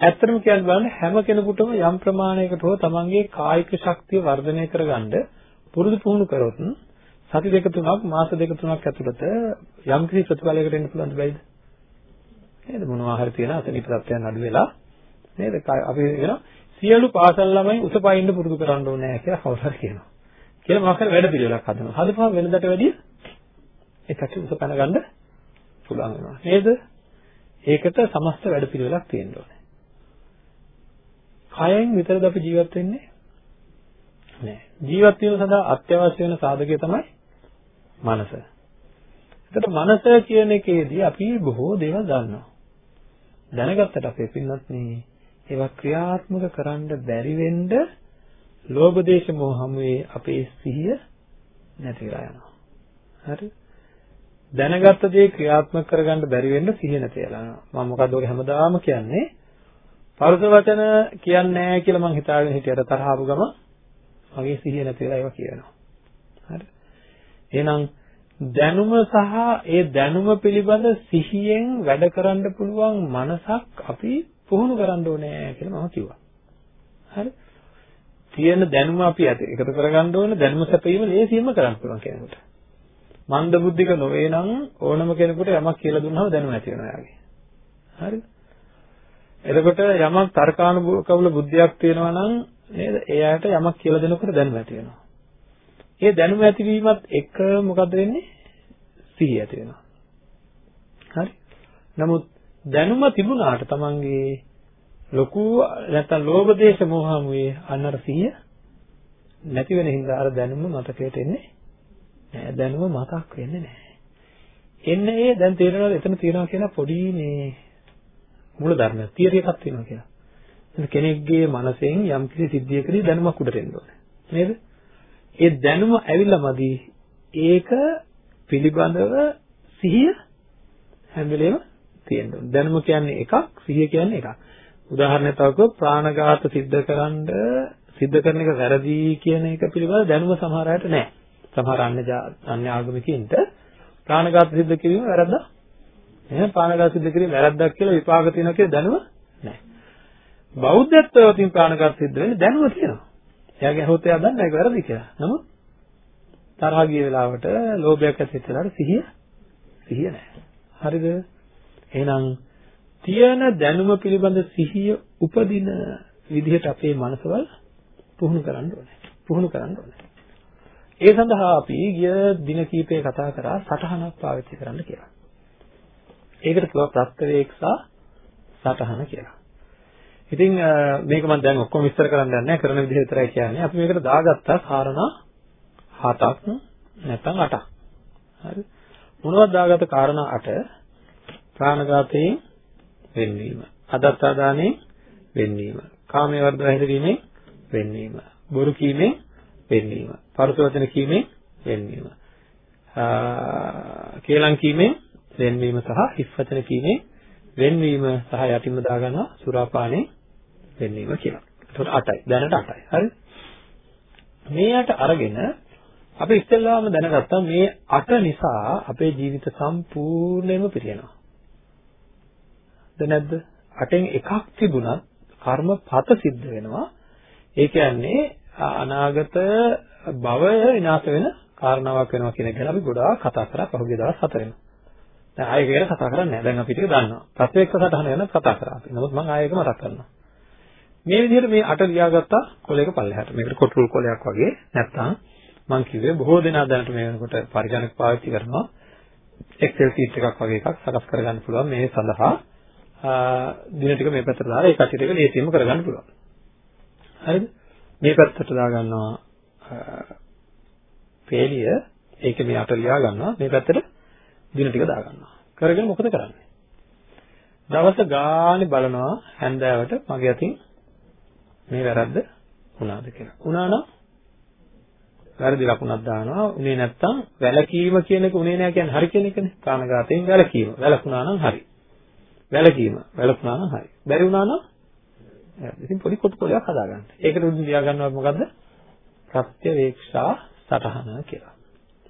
ඇත්තටම කියන්න බලන්න හැම කෙනෙකුටම යම් ප්‍රමාණයකට හෝ තමන්ගේ කායික ශක්තිය වර්ධනය කරගන්න පුරුදු පුහුණු කරොත් සති දෙක තුනක් මාස දෙක තුනක් ඇතුළත යම් කිසි ප්‍රතිඵලයකට එන්න පුළුවන් බෑද? නේද? මොනවා හරි තියෙන අසනීප තත්ත්වයන් අඩු වෙලා නේද? අපි කියන සියලු පාසල් ළමයි උසපයින්න පුරුදු කරන්න ඕනේ කියලා කවුරු හරි කියනවා. කියලා මොකක් හරි වැඩ පිළිවෙලක් හදනවා. හදපුවම වෙනදට වැඩිය ඒකට උසපැන ගන්න පුළුවන් වෙනවා. නේද? ඒකට සමස්ත වැඩ පිළිවෙලක් තියෙන්න ඕනේ. කයෙන් විතරද අපි ජීවත් වෙන්නේ? නෑ. ජීවත් වීම සඳහා අත්‍යවශ්‍ය වෙන සාධකය තමයි මනස. එතකොට මනස කියන එකේදී අපි බොහෝ දේවල් දන්නවා. දැනගත්තට අපේ පින්නත් නේ ඒවා ක්‍රියාත්මක කරන්න බැරි වෙන්න ලෝභ දේශ මොහ හැමුවේ අපේ සිහිය නැති වෙලා යනවා. හරි? දැනගත්ත දේ ක්‍රියාත්මක කරගන්න බැරි වෙන්න සිහිය නැති වෙලා යනවා. මම මොකද ඔය හැමදාම කියන්නේ පරුස වචන කියන්නේ නැහැ කියලා මං හිතාගෙන හිටියට තරහ ආපු ගම මගේ සිහිය නැති වෙලා ඒවා කියනවා. හරි? එහෙනම් දැනුම සහ ඒ දැනුම පිළිබඳ සිහියෙන් වැඩ කරන්න පුළුවන් මනසක් අපි පුහුණු කරන්න ඕනේ කියලා මම කිව්වා. හරි? තියෙන දැනුම අපි එකතු කරගන්න ඕන දැනුම සැපීම ලේසියෙන්ම කරන්න පුළුවන් කෙනෙකුට. මන්ද බුද්ධික නොවේ නම් ඕනම කෙනෙකුට යමක් කියලා දුන්නාම දැනුම ඇති වෙනවා යාගේ. හරිද? එතකොට යමක් තර්කානුකූල බුද්ධියක් තියෙනවා නම් නේද? එයාට යමක් කියලා දෙනකොට දැනුම ඇති වෙනවා. ඒ දැනුම ඇතිවීමත් එක මොකද වෙන්නේ? සිහිය ඇති වෙනවා. හරි? නමුත් දැනුම තිබුණාට තමන්ගේ ලොකු නැත්තම් ලෝභ දේශ මොහමුවේ අන්නර සිහිය නැති වෙන හින්දා අර දැනුම මතකයට එන්නේ නෑ දැනුම මතක් වෙන්නේ නෑ. එන්නේ ඒ දැන් තේරෙනවද එතන තියනවා කියන පොඩි මේ මූල ධර්මයක් තියරි එකක් තියෙනවා කියලා. එතන කෙනෙක්ගේ මනසෙන් යම් කිසි සිද්ධියකදී දැනුමක් උඩට එන්න ඕනේ. නේද? ඒ දැනුම ඇවිල්ලාමදී ඒක පිළිබඳව සිහිය හැම වෙලේම තියෙන්න ඕනේ. දැනුම කියන්නේ එකක්, සිහිය කියන්නේ එකක්. උදාහරණයක් තවක ප්‍රාණඝාත සිද්ධ කරන්න සිද්ධ කරන එක වැරදි කියන එක පිළිබඳව දැනුම සමහර අයට නැහැ. සමහර අන්‍ය අන්‍ය ආගමිකින්ට ප්‍රාණඝාත සිද්ධ කිරීම වැරද්දක් එහෙනම් ප්‍රාණඝාත සිද්ධ කිරීම වැරද්දක් කියලා විපාක තියෙනවා කියලා දැනුම නැහැ. බෞද්ධත්වයෙන් ප්‍රාණඝාත සිද්ධ වෙන්නේ දැනුම තියෙනවා. එයාගේ හොත් එයා දන්නේ ඒක වැරදි කියලා. නමුත් තරහ ගිය වෙලාවට ලෝභයක් ඇති වෙලාවට සිහිය සිහිය නැහැ. හරිද? එහෙනම් තියෙන දැනුම පිළිබඳ සිහිය උපදින විදිහට අපේ මනසවල් පුහුණු කරන්න ඕනේ. පුහුණු කරන්න ඕනේ. ඒ සඳහා අපි ගිය දින කීපේ කතා කරා සටහනක් පාවිච්චි කරන්න කියලා. ඒකට කියව ප්‍රත්‍යවේක්ෂා සටහන කියලා. ඉතින් මේක මම දැන් ඔක්කොම විස්තර කරන්න යන්නේ නැහැ කරන විදිහ විතරයි කියන්නේ. අපි මේකට දාගත්තා කාරණා හතක් නැත්නම් අටක්. හරි. මොනවද දාගත්ත කාරණා අට? ප්‍රාණඝාතයෙන් වෙන්වීම, අදත්තාදානයෙන් වෙන්වීම, කාමයේ වර්ධව හැදීමෙන් වෙන්වීම, බොරු කීමෙන් වෙන්වීම, පරුස වචන කීමෙන් වෙන්වීම, කේලම් කීමෙන් වෙන්වීම සහ හිස් වචන කීමේ වෙන්වීම සහ යටින්ම දාගන්නවා සුරාපානේ වෙන්වීම කියලා. ඒකට 8යි. දැනට 8යි. හරි? මේ යට අරගෙන අපි ඉස්සෙල්ලාම දැනගත්තා මේ 8 නිසා අපේ ජීවිත සම්පූර්ණයෙන්ම පිරියනවා. ද නැද්ද? 8න් එකක් තිබුණත් කර්මපත සිද්ධ වෙනවා. ඒ කියන්නේ අනාගත භවය විනාශ වෙන කාරණාවක් වෙනවා කියන එක ගැන අපි ගොඩාක් කතා කරා පහුගිය දවස් හතරෙම. දැන් ආයෙ ගැන කතා කරන්නේ නැහැ. දැන් අපි ටික දන්නවා. ප්‍රත්‍යක්ෂ සටහන ගැන කතා කරා අපි. නමුත් මම ආයෙක මතක් කරනවා. මේ විදිහට මේ අට ලියාගත්තා කොලයක පල්ලෙහාට. මේකට කොටුල් කොලයක් වගේ. නැත්තම් මම කිව්වේ බොහෝ දෙනා දැනට මේ වෙනකොට පරිගණක පාවිච්චි කරනවා. Excel sheet එකක් වගේ එකක් සකස් කරගන්න පුළුවන් මේ සඳහා දින ටික මේ පැත්තට දාලා ඒ කටියට එක ලේසියෙන්ම කරගන්න පුළුවන්. හරිද? මේ පැත්තට දාගන්නවා පේලිය ඒක මේ අට ලියා ගන්නවා මේ පැත්තට දින ටික දාගන්නවා. කරගෙන මොකද කරන්නේ? දවස ගානේ බලනවා හැන්දෑවට මගේ අතින් මේ වැරද්ද වුණාද කියලා. වුණා නම් වැරදි ලකුණක් දානවා. උනේ නැත්තම් වැලකීම කියන එක උනේ නැහැ කියන්නේ හරි කියන එකනේ. ප්‍රාණඝාතයෙන් වැලකීම. වැලකුණා නම් හරි. වැලකීම. වැලකුණා නම් හරි. බැරි වුණා නම් ඉතින් පොඩි කොට පොලයක් හදාගන්න. ඒකට උදින් ලියා ගන්නවා මොකද්ද? ප්‍රත්‍යවේක්ෂා සටහන කියලා.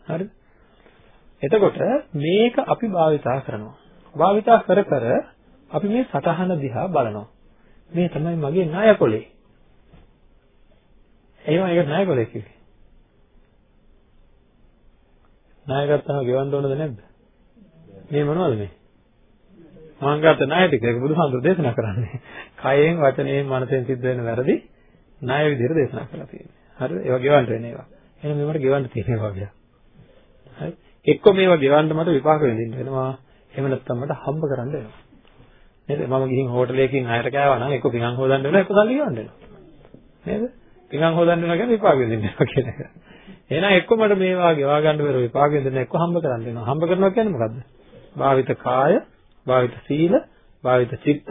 හරිද? එතකොට මේක අපි භාවිතා කරනවා. භාවිතා කර කර අපි මේ සටහන දිහා බලනවා. මේ තමයි මගේ ණයකොලේ. එහෙම ඒක ණයකොලේ කිව්වේ. ණය ගත්තාම ගෙවන්න ඕනද නැද්ද? මේ මොනවද මේ? මං ගත්ත ණය ටික ඒක බුදුහාමුදුරු දේශනා කරන්නේ. කයෙන් වචනයෙන් මනසෙන් සිද්ධ වෙන වැරදි ණය විදිහට දේශනා කරලා තියෙන්නේ. හරිද? ඒවා ගෙවන්න වෙන ඒවා. එහෙනම් මේවට ගෙවන්න තියෙන ඒවා වගේ. හරි? එක්ක මේවා ගෙවන්න මට විපාක වෙන්න වෙනවා. එහෙම නැත්නම් මට හම්බ කරන්න වෙනවා. නේද? මම ගිහින් හෝටලයකින් ණයට කෑවා නම් එක්ක පිඟන් හොදන්න වෙනවා එක්ක සල්ලි ගෙවන්න වෙනවා. නේද? පිඟන් හොදන්න වෙනවා කියන්නේ විපාක වෙන්න වෙනවා කියන එක. එහෙනම් එක්ක මට මේවා ගෙවා ගන්න බැරුව විපාක වෙන්න එක්ක හම්බ කරන්න වෙනවා. හම්බ කරනවා කියන්නේ මොකද්ද? භාවිත කාය, භාවිත සීල, භාවිත චිත්ත,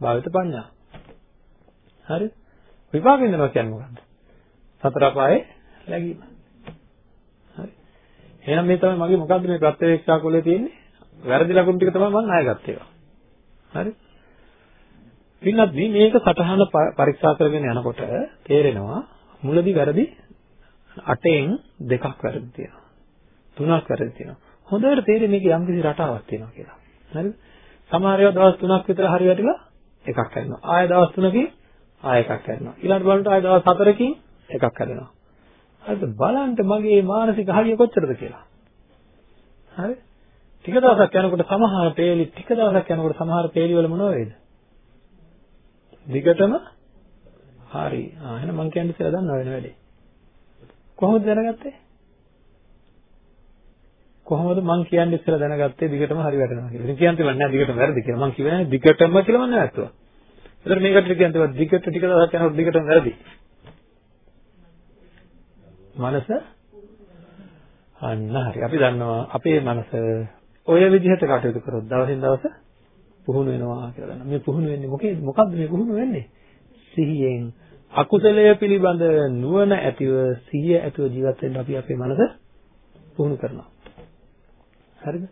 භාවිත පඤ්ඤා. හරි? විපාක වෙනවා කියන්නේ මොකද්ද? සතර අපායේ läගීම. හරි. එහෙනම් මේ තමයි මගේ මොකද්ද මේ ප්‍රත්‍යක්ෂා කුලේ තියෙන්නේ? වැරදි ලකුණු ටික තමයි මම ණයගත්තේ ඒවා. හරි? පින්නත් මේක සටහන පරීක්ෂා කරගෙන යනකොට තේරෙනවා මුලදී වැරදි 8න් දෙකක් වැරදි තියෙනවා. තුනක් වැරදි තියෙනවා. හොඳට තේරෙන්නේ මේක යම් කිසි රටාවක් තියෙනවා කියලා. හරිද? සමහර ඒවා දවස් 3ක් විතර හරි වැටිලා එකක් කරනවා. ආය දවස් 3කින් ආය එකක් කරනවා. ඊළඟ බලනකොට ආය දවස් 4කින් එකක් කරනවා. හරිද? බලන්න මගේ මානසික හරිය කොච්චරද කියලා. හරි? ටික දවසක් යනකොට සමහර පේලි ටික දවසක් යනකොට සමහර පේලි වල මොනව වේද? දිගටම හරි. ආ එහෙනම් මං කියන්නේ ඉස්සෙල්ලා දන්නව වෙන වැඩේ. කොහොමද දැනගත්තේ? කොහොමද මං කියන්නේ ඉස්සෙල්ලා දැනගත්තේ දිගටම හරි වැටෙනවා කියලා. ඉතින් කියන්නේ නැහැ දිගටම වැරදි කියලා. මං කිව්වේ නැහැ දිගටම කියලා මම නැවතුවා. ඒතර මේකට කියන්නේ දිගට ටික දවසක් යනකොට දිගටම වැරදි. මනස අන්න හරි. අපි දන්නවා අපේ මනස ඔය විදිහට කටයුතු කරොත් දවසින් දවස පුහුණු වෙනවා කියලා දන්නවා. මේ පුහුණු වෙන්නේ මොකේද? මොකද්ද මේ පුහුණු වෙන්නේ? සිහියෙන් අකුසලය පිළිබඳ නුවණ ඇතිව සිහිය ඇතිව ජීවත් වෙන්න අපි අපේ මනස පුහුණු කරනවා. හරිද?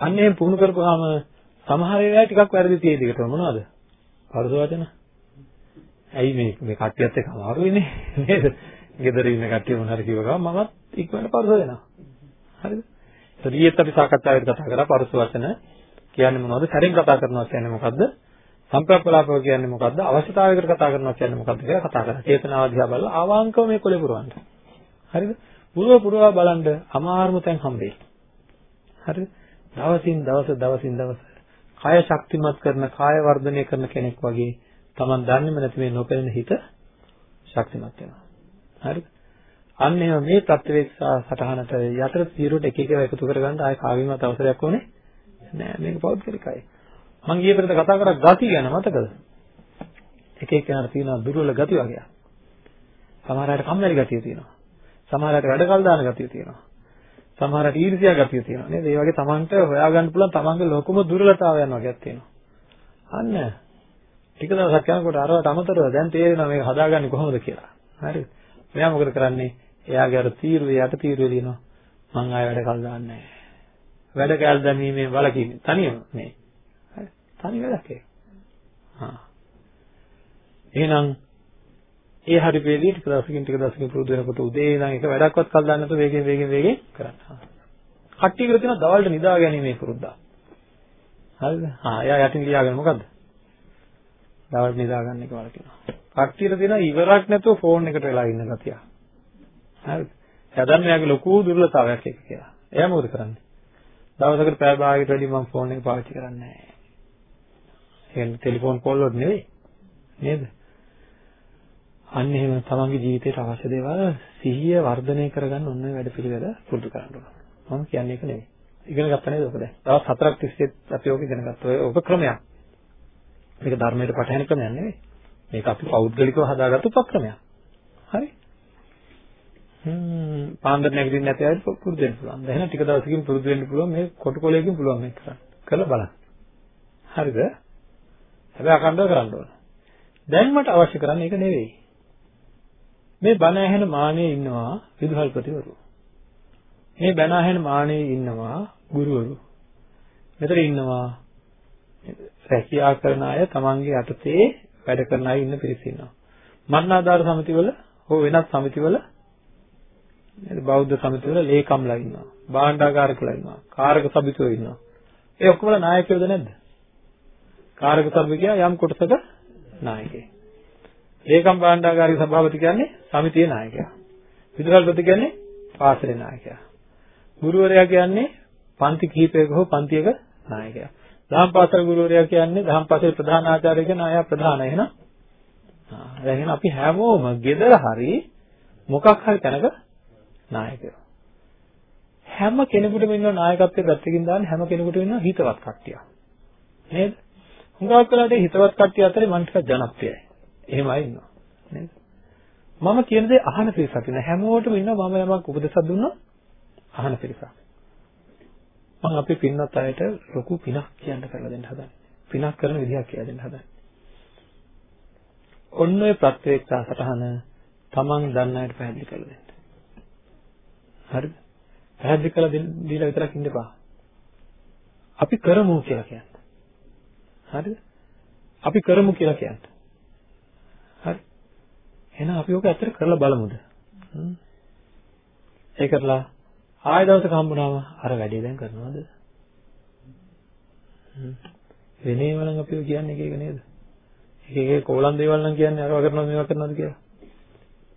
අන්න එහෙම පුහුණු කරපුවාම සමහර වෙලාවට ටිකක් වැරදි තියෙයි දිගටම මොනවද? පරස වචන. ඇයි මේ මේ කට්ටියත් එක්ක අමාරුයිනේ නේද? ගෙදර ඉන්න කට්ටිය මොන හරි කිව්ව ගමන් මමත් ඉක්මනට පරස වෙනවා. හරිද? ඒත් ඊයේත් අපි සාකච්ඡාවේදී කතා කරා පරස වචන කියන්නේ මොනවද? සැරෙන් කතා කරනවා කියන්නේ මොකද්ද? සම්ප්‍රප්පලාපව කියන්නේ මොකද්ද? අවශ්‍යතාවයකට කතා කරනවා කියන්නේ මොකද්ද කියලා කතා කරා. චේතනාව දිහා බලලා ආවාංකව මේ කොලේ පුරවන්න. හරිද? පුරව පුරවා බලන්න අමාරුම තැන් හම්බෙයි. හරිද? දවසින් දවස දවසින් දවස කාය ශක්තිමත් කරන කාය වර්ධනය කරන කෙනෙක් වගේ Taman දන්නේම නැති මේ නොපෙනෙන හිත ශක්තිමත් වෙනවා. හරිද? අන්න එහෙම මේ ප්‍රත්‍යවේක්ෂා සටහනට යතර තීරුවට එක එක ඒවා එකතු කරගන්න ආය කාගෙන්වත් අවසරයක් ඕනේ නෑ මේක පෞද්ගලිකයි. මම ඊයේ පෙරේද කතා කරා ගති ගැන මතකද? එක එක කෙනාට තියෙන දුර්වල ගති වගේ. සමහර අයට කම්මැලි ගතිය තියෙනවා. සමහර අයට වැඩ කල් දාන ගතිය තියෙනවා. සමහර අයට ඊර්ෂ්‍යා ගතිය තියෙනවා නේද? ඒ වගේ Tamanට හොයාගන්න පුළුවන් Tamanගේ ලොකුම දුර්වලතාවයන් වගේක් තියෙනවා. අන්න ටික දවසක් යනකොට අරවට අමතරව දැන් තේරෙනවා මේක හදාගන්නේ කොහොමද කියලා. හරිද? මෙයා මොකද කරන්නේ? එයාගේ අර තීරුවේ යට තීරුවේ ලියනවා. මං ආයෙ වැඩ කල් දාන්නේ නැහැ. වැඩ කැල් දැමීමේ වලකින් තනියම මේ. හරි. තනි වැඩක් ඒක. හා. එහෙනම් ඒ හරි වේදී ටික දවසකින් ටික දවසකින් පුරුදු වෙනකොට උදේ ඉඳන් එක වැඩක්වත් කල් දාන්න නැතුව වේගෙන් වේගෙන් වේගෙන් කරන්න. කට්ටිය කර තියෙනවා දවල්ට නිදා ගැනීමේ පුරුද්දා. හරිද? ආ එයා යටින් ලියාගෙන මොකද්ද? දවල්ට නිදා ගන්න එක වලකිනවා. කට්ටියට තියෙනවා ඉවරක් නැතුව ෆෝන් එකට වෙලා ඉන්න ගතිය. හරිද? එයා දන්නේ එයාගේ ලොකු දුර්වලතාවයක් ඒක කියලා. එයා මොකද කරන්නේ? දවසකට පැය භාගයකට වැඩි මම ෆෝන් එක පාවිච්චි කරන්නේ නැහැ. ඒ කියන්නේ ටෙලිෆෝන් කෝල් වලට නෙවෙයි. නේද? අන්න එහෙම තමන්ගේ ජීවිතයට අවශ්‍ය දේවල් සිහිය වර්ධනය කරගන්න ඔන්න ඔය වැඩපිළිවෙල පුරුදු කරන්න ඕන. මම කියන්නේ ඒක නෙවෙයි. ඉගෙන ගත්ත නේද ඔක දැන්? දවස් 4ක් තිස්සේ අපි ඔක ඉගෙන ගත්තා. ඔක ක්‍රමයක්. මේක ධර්මයට පටහැනි ක්‍රමයක් නෙවෙයි. මේක අපි පෞද්ගලිකව හදාගත්තු උපක්‍රමයක්. හරි? හ්ම් පාන්දර නැගිටින්න නැති අය පුරුදු වෙන්න පුළුවන්. දැන් ටික දවසකින් පුරුදු වෙන්න පුළුවන් මේ කොටු කොලයකින් පුළුවන් මේක කරන්න. කරලා බලන්න. හරිද? හැබැයි අකණ්ඩව කරන්න ඕන. දැන් මට අවශ්‍ය කරන්නේ ඒක නෙවෙයි. මේ බණ ඇහෙන මානෙ ඉන්නවා විදුහල්පතිවරු. මේ බණ ඇහෙන මානෙ ඉන්නවා ගුරුවරු. මෙතන ඉන්නවා රැකියා කරන අය තමන්ගේ යටතේ වැඩ කරන අය ඉන්න පිරිස ඉන්නවා. මරණාධාර සමිතිවල හෝ වෙනත් සමිතිවල නේද බෞද්ධ සමිතිවල ලේකම්ලා ඉන්නවා. භාණ්ඩාගාරකලා ඉන්නවා. කාරක සභිකයෝ ඉන්නවා. ඒ ඔක්කොමලා නායකයෝද නැද්ද? කාරක සභිකයා යම් කොටසක නායකයෙක්. ලේකම් භාණ්ඩාගාරික සභාපති කියන්නේ සමිතියේ නායකයා. විදුහල්පති කියන්නේ පාසලේ නායකයා. ගුරුවරයා කියන්නේ පන්ති කිහිපයක හෝ පන්තියක නායකයා. දහම් පාසල් ගුරුවරයා කියන්නේ දහම් පාසල් ප්‍රධාන ආචාර්ය කියන අය ප්‍රධාන එහෙනම් ආ දැන් අපි හැමෝම gedara hari මොකක් හරි තැනක නායකයෝ. හැම කෙනෙකුටම ඉන්න නායකත්වයේ පැත්තකින් දාන්න හැම කෙනෙකුටම ඉන්න හිතවත් කට්ටිය. නේද? හුඟක් වෙලාවට හිතවත් කට්ටිය අතරේ මම ටිකක් ජනප්‍රියයි. එහෙමයි ඉන්නවා. නේද? මම කියන දේ අහන පිරිසක් ඉන්න හැමෝටම ඉන්නවා මම යමක් උපදෙසක් දුන්නොත් අහන පිරිසක්. මම අපි පින්නත් අයට ලොකු පිනක් කියන්න කරලා දෙන්න හදන්නේ. පිනක් කරන විදිහක් කියලා දෙන්න හදන්නේ. ඔන්න ඔය ප්‍රත්‍යක්ෂා සටහන තමන් දන්න අයට පැහැදිලි කරලා දෙන්න. හරිද? පැහැදිලි කරලා දීලා විතරක් ඉන්න එපා. අපි කරමු කියලා කියන්න. හරිද? අපි කරමු කියලා කියන්න. හරි. එහෙනම් අපි ඕක ඇත්තට කරලා බලමුද? ඒ කරලා ආය දවසක හම්බුනාම අර වැඩේ දැන් කරනවද? වෙනේම නම් අපි කියන්නේ එක එක නේද? එක එක කෝලම් දේවල් නම් කියන්නේ අරවා කරනවා මේවා කරනවද කියලා.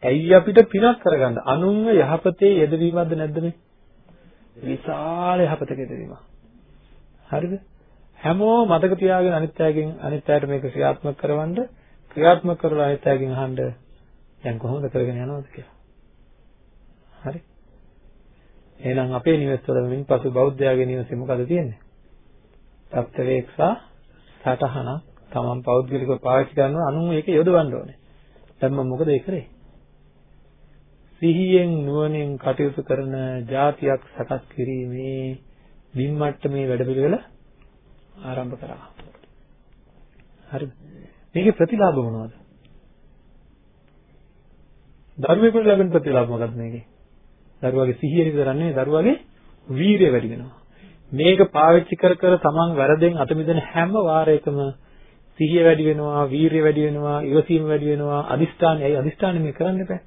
ඇයි අපිට පිනක් කරගන්න? අනුන්ව යහපතේ යෙදවීමක්ද නැද්ද මේ? විශාල යහපතක යෙදවීමක්. හරිද? හැමෝම මතක තියාගෙන අනිත්‍යයෙන් අනිත්‍යයට මේක ක්‍රියාත්මක කරවන්න ක්‍රියාත්මක කරලා අනිත්‍යයෙන් අහන්න දැන් කොහොමද කරගෙන යනවද කියලා. හරි? එහෙනම් අපේ නිවෙස්වල මින්පසු බෞද්ධයාගේ නිවසේ මොකද තියෙන්නේ? තත්ත්වේක්ෂා සටහනක් තමන් පෞද්ගලිකව පාවිච්චි කරනවා අනුන් ඒක යොදවන්න ඕනේ. දැන් මම මොකද ඒ කරේ? සිහියෙන් නුවණින් කටයුතු කරන જાතියක් සකස් කිරීමේ බිම්මට්ටමේ වැඩපිළිවෙල ආරම්භ කරා. හරිද? මේකේ ප්‍රතිලාභ මොනවද? ධර්මයෙන් ලැබෙන ප්‍රතිලාභ මොකක්ද මේකේ? දරුවාගේ සිහිය විතරක් නෙවෙයි දරුවාගේ වීරිය වැඩි වෙනවා. මේක පාවිච්චි කර කර තමන් වැරදෙන් අත මිදෙන හැම වාරයකම සිහිය වැඩි වෙනවා, වීරිය වැඩි වෙනවා, ඉවසීම වැඩි වෙනවා, අදිෂ්ඨානය, ඇයි අදිෂ්ඨානය මේ කරන්න එපා.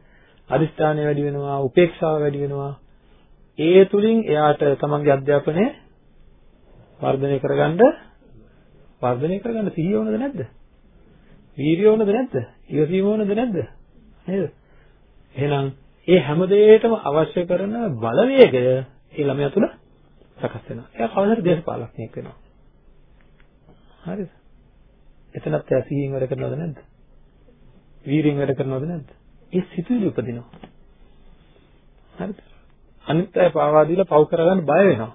අදිෂ්ඨානය වැඩි වෙනවා, උපේක්ෂාව වැඩි වෙනවා. ඒ තුලින් එයාට තමන්ගේ අධ්‍යාපනය වර්ධනය කරගන්න වර්ධනය කරගන්න සිහිය ඕනද නැද්ද? වීරිය ඕනද නැද්ද? ඉවසීම ඕනද නැද්ද? නේද? එහෙනම් ඒ හැම දෙයකටම අවශ්‍ය කරන බලවේගය ඒ ළමයා තුල සකස් වෙනවා. එයා කවදාද දේශපාලනඥයෙක් වෙනවා. හරිද? එතනත් එයා සිහියෙන් වැඩ කරනවද නැද්ද? වීරියෙන් වැඩ කරනවද නැද්ද? ඒ සිතුවිලි උපදිනවා. හරිද? අනිත් අය පාවා දීලා පව් කරගන්න බය වෙනවා.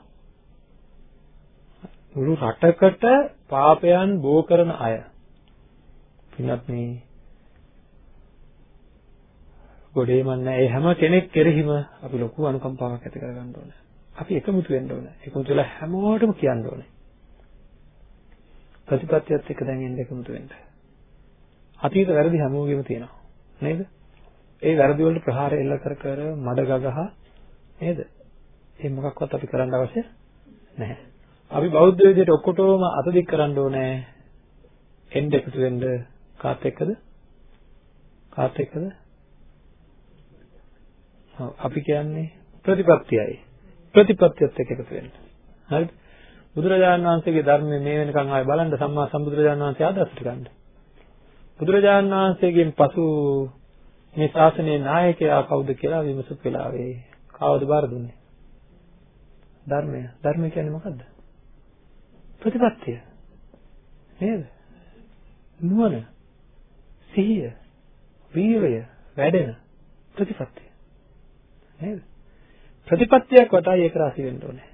මුළු රටකට පාපයන් බෝ කරන අය. පින්වත් මේ ගොඩේම නැහැ. ඒ හැම කෙනෙක් කෙරෙහිම අපි ලොකු අනුකම්පාවක් ඇති කරගන්න ඕනේ. අපි එකමුතු වෙන්න ඕනේ. එකමුතු වෙලා හැමෝටම කියන්න ඕනේ. ප්‍රතිපත්තියත් එක්ක දැන් එන්න එකමුතු වෙන්න. අතීත වැරදි හැමෝගෙම තියෙනවා. නේද? ඒ වැරදි වලට ප්‍රහාර එල්ල කර කර මඩ ගගහ නේද? ඒ මොකක්වත් අපි කරන්න අවශ්‍ය නැහැ. අපි බෞද්ධ විදියට ඔක්කොටම අත දික් කරන්න ඕනේ. එන්න එකතු වෙන්න කාත් එක්කද? කාත් එක්කද? අපි කියන්නේ ප්‍රතිපත්තියයි. ප්‍රතිපත්තියත් එක්ක එකතු වෙන්න. හරිද? බුදුරජාණන් වහන්සේගේ ධර්මයේ මේ වෙනකන් ආයේ බලන්න සම්මා සම්බුදුරජාණන් වහන්සේ ආදර්ශට ගන්න. බුදුරජාණන් වහන්සේගෙන් පසු මේ ශාසනයේ නායකයා කවුද කියලා විමසුත් වෙලාවේ කවුද බාර දුන්නේ? ධර්මය. ධර්මය කියන්නේ මොකද්ද? ප්‍රතිපත්තිය. නේද? නුවණ, සිහිය, වීරය, වැඩෙන ප්‍රතිපත්තිය. නේද? ප්‍රතිපත්තියක් වටා ඒක රාශි වෙන්න ඕනේ.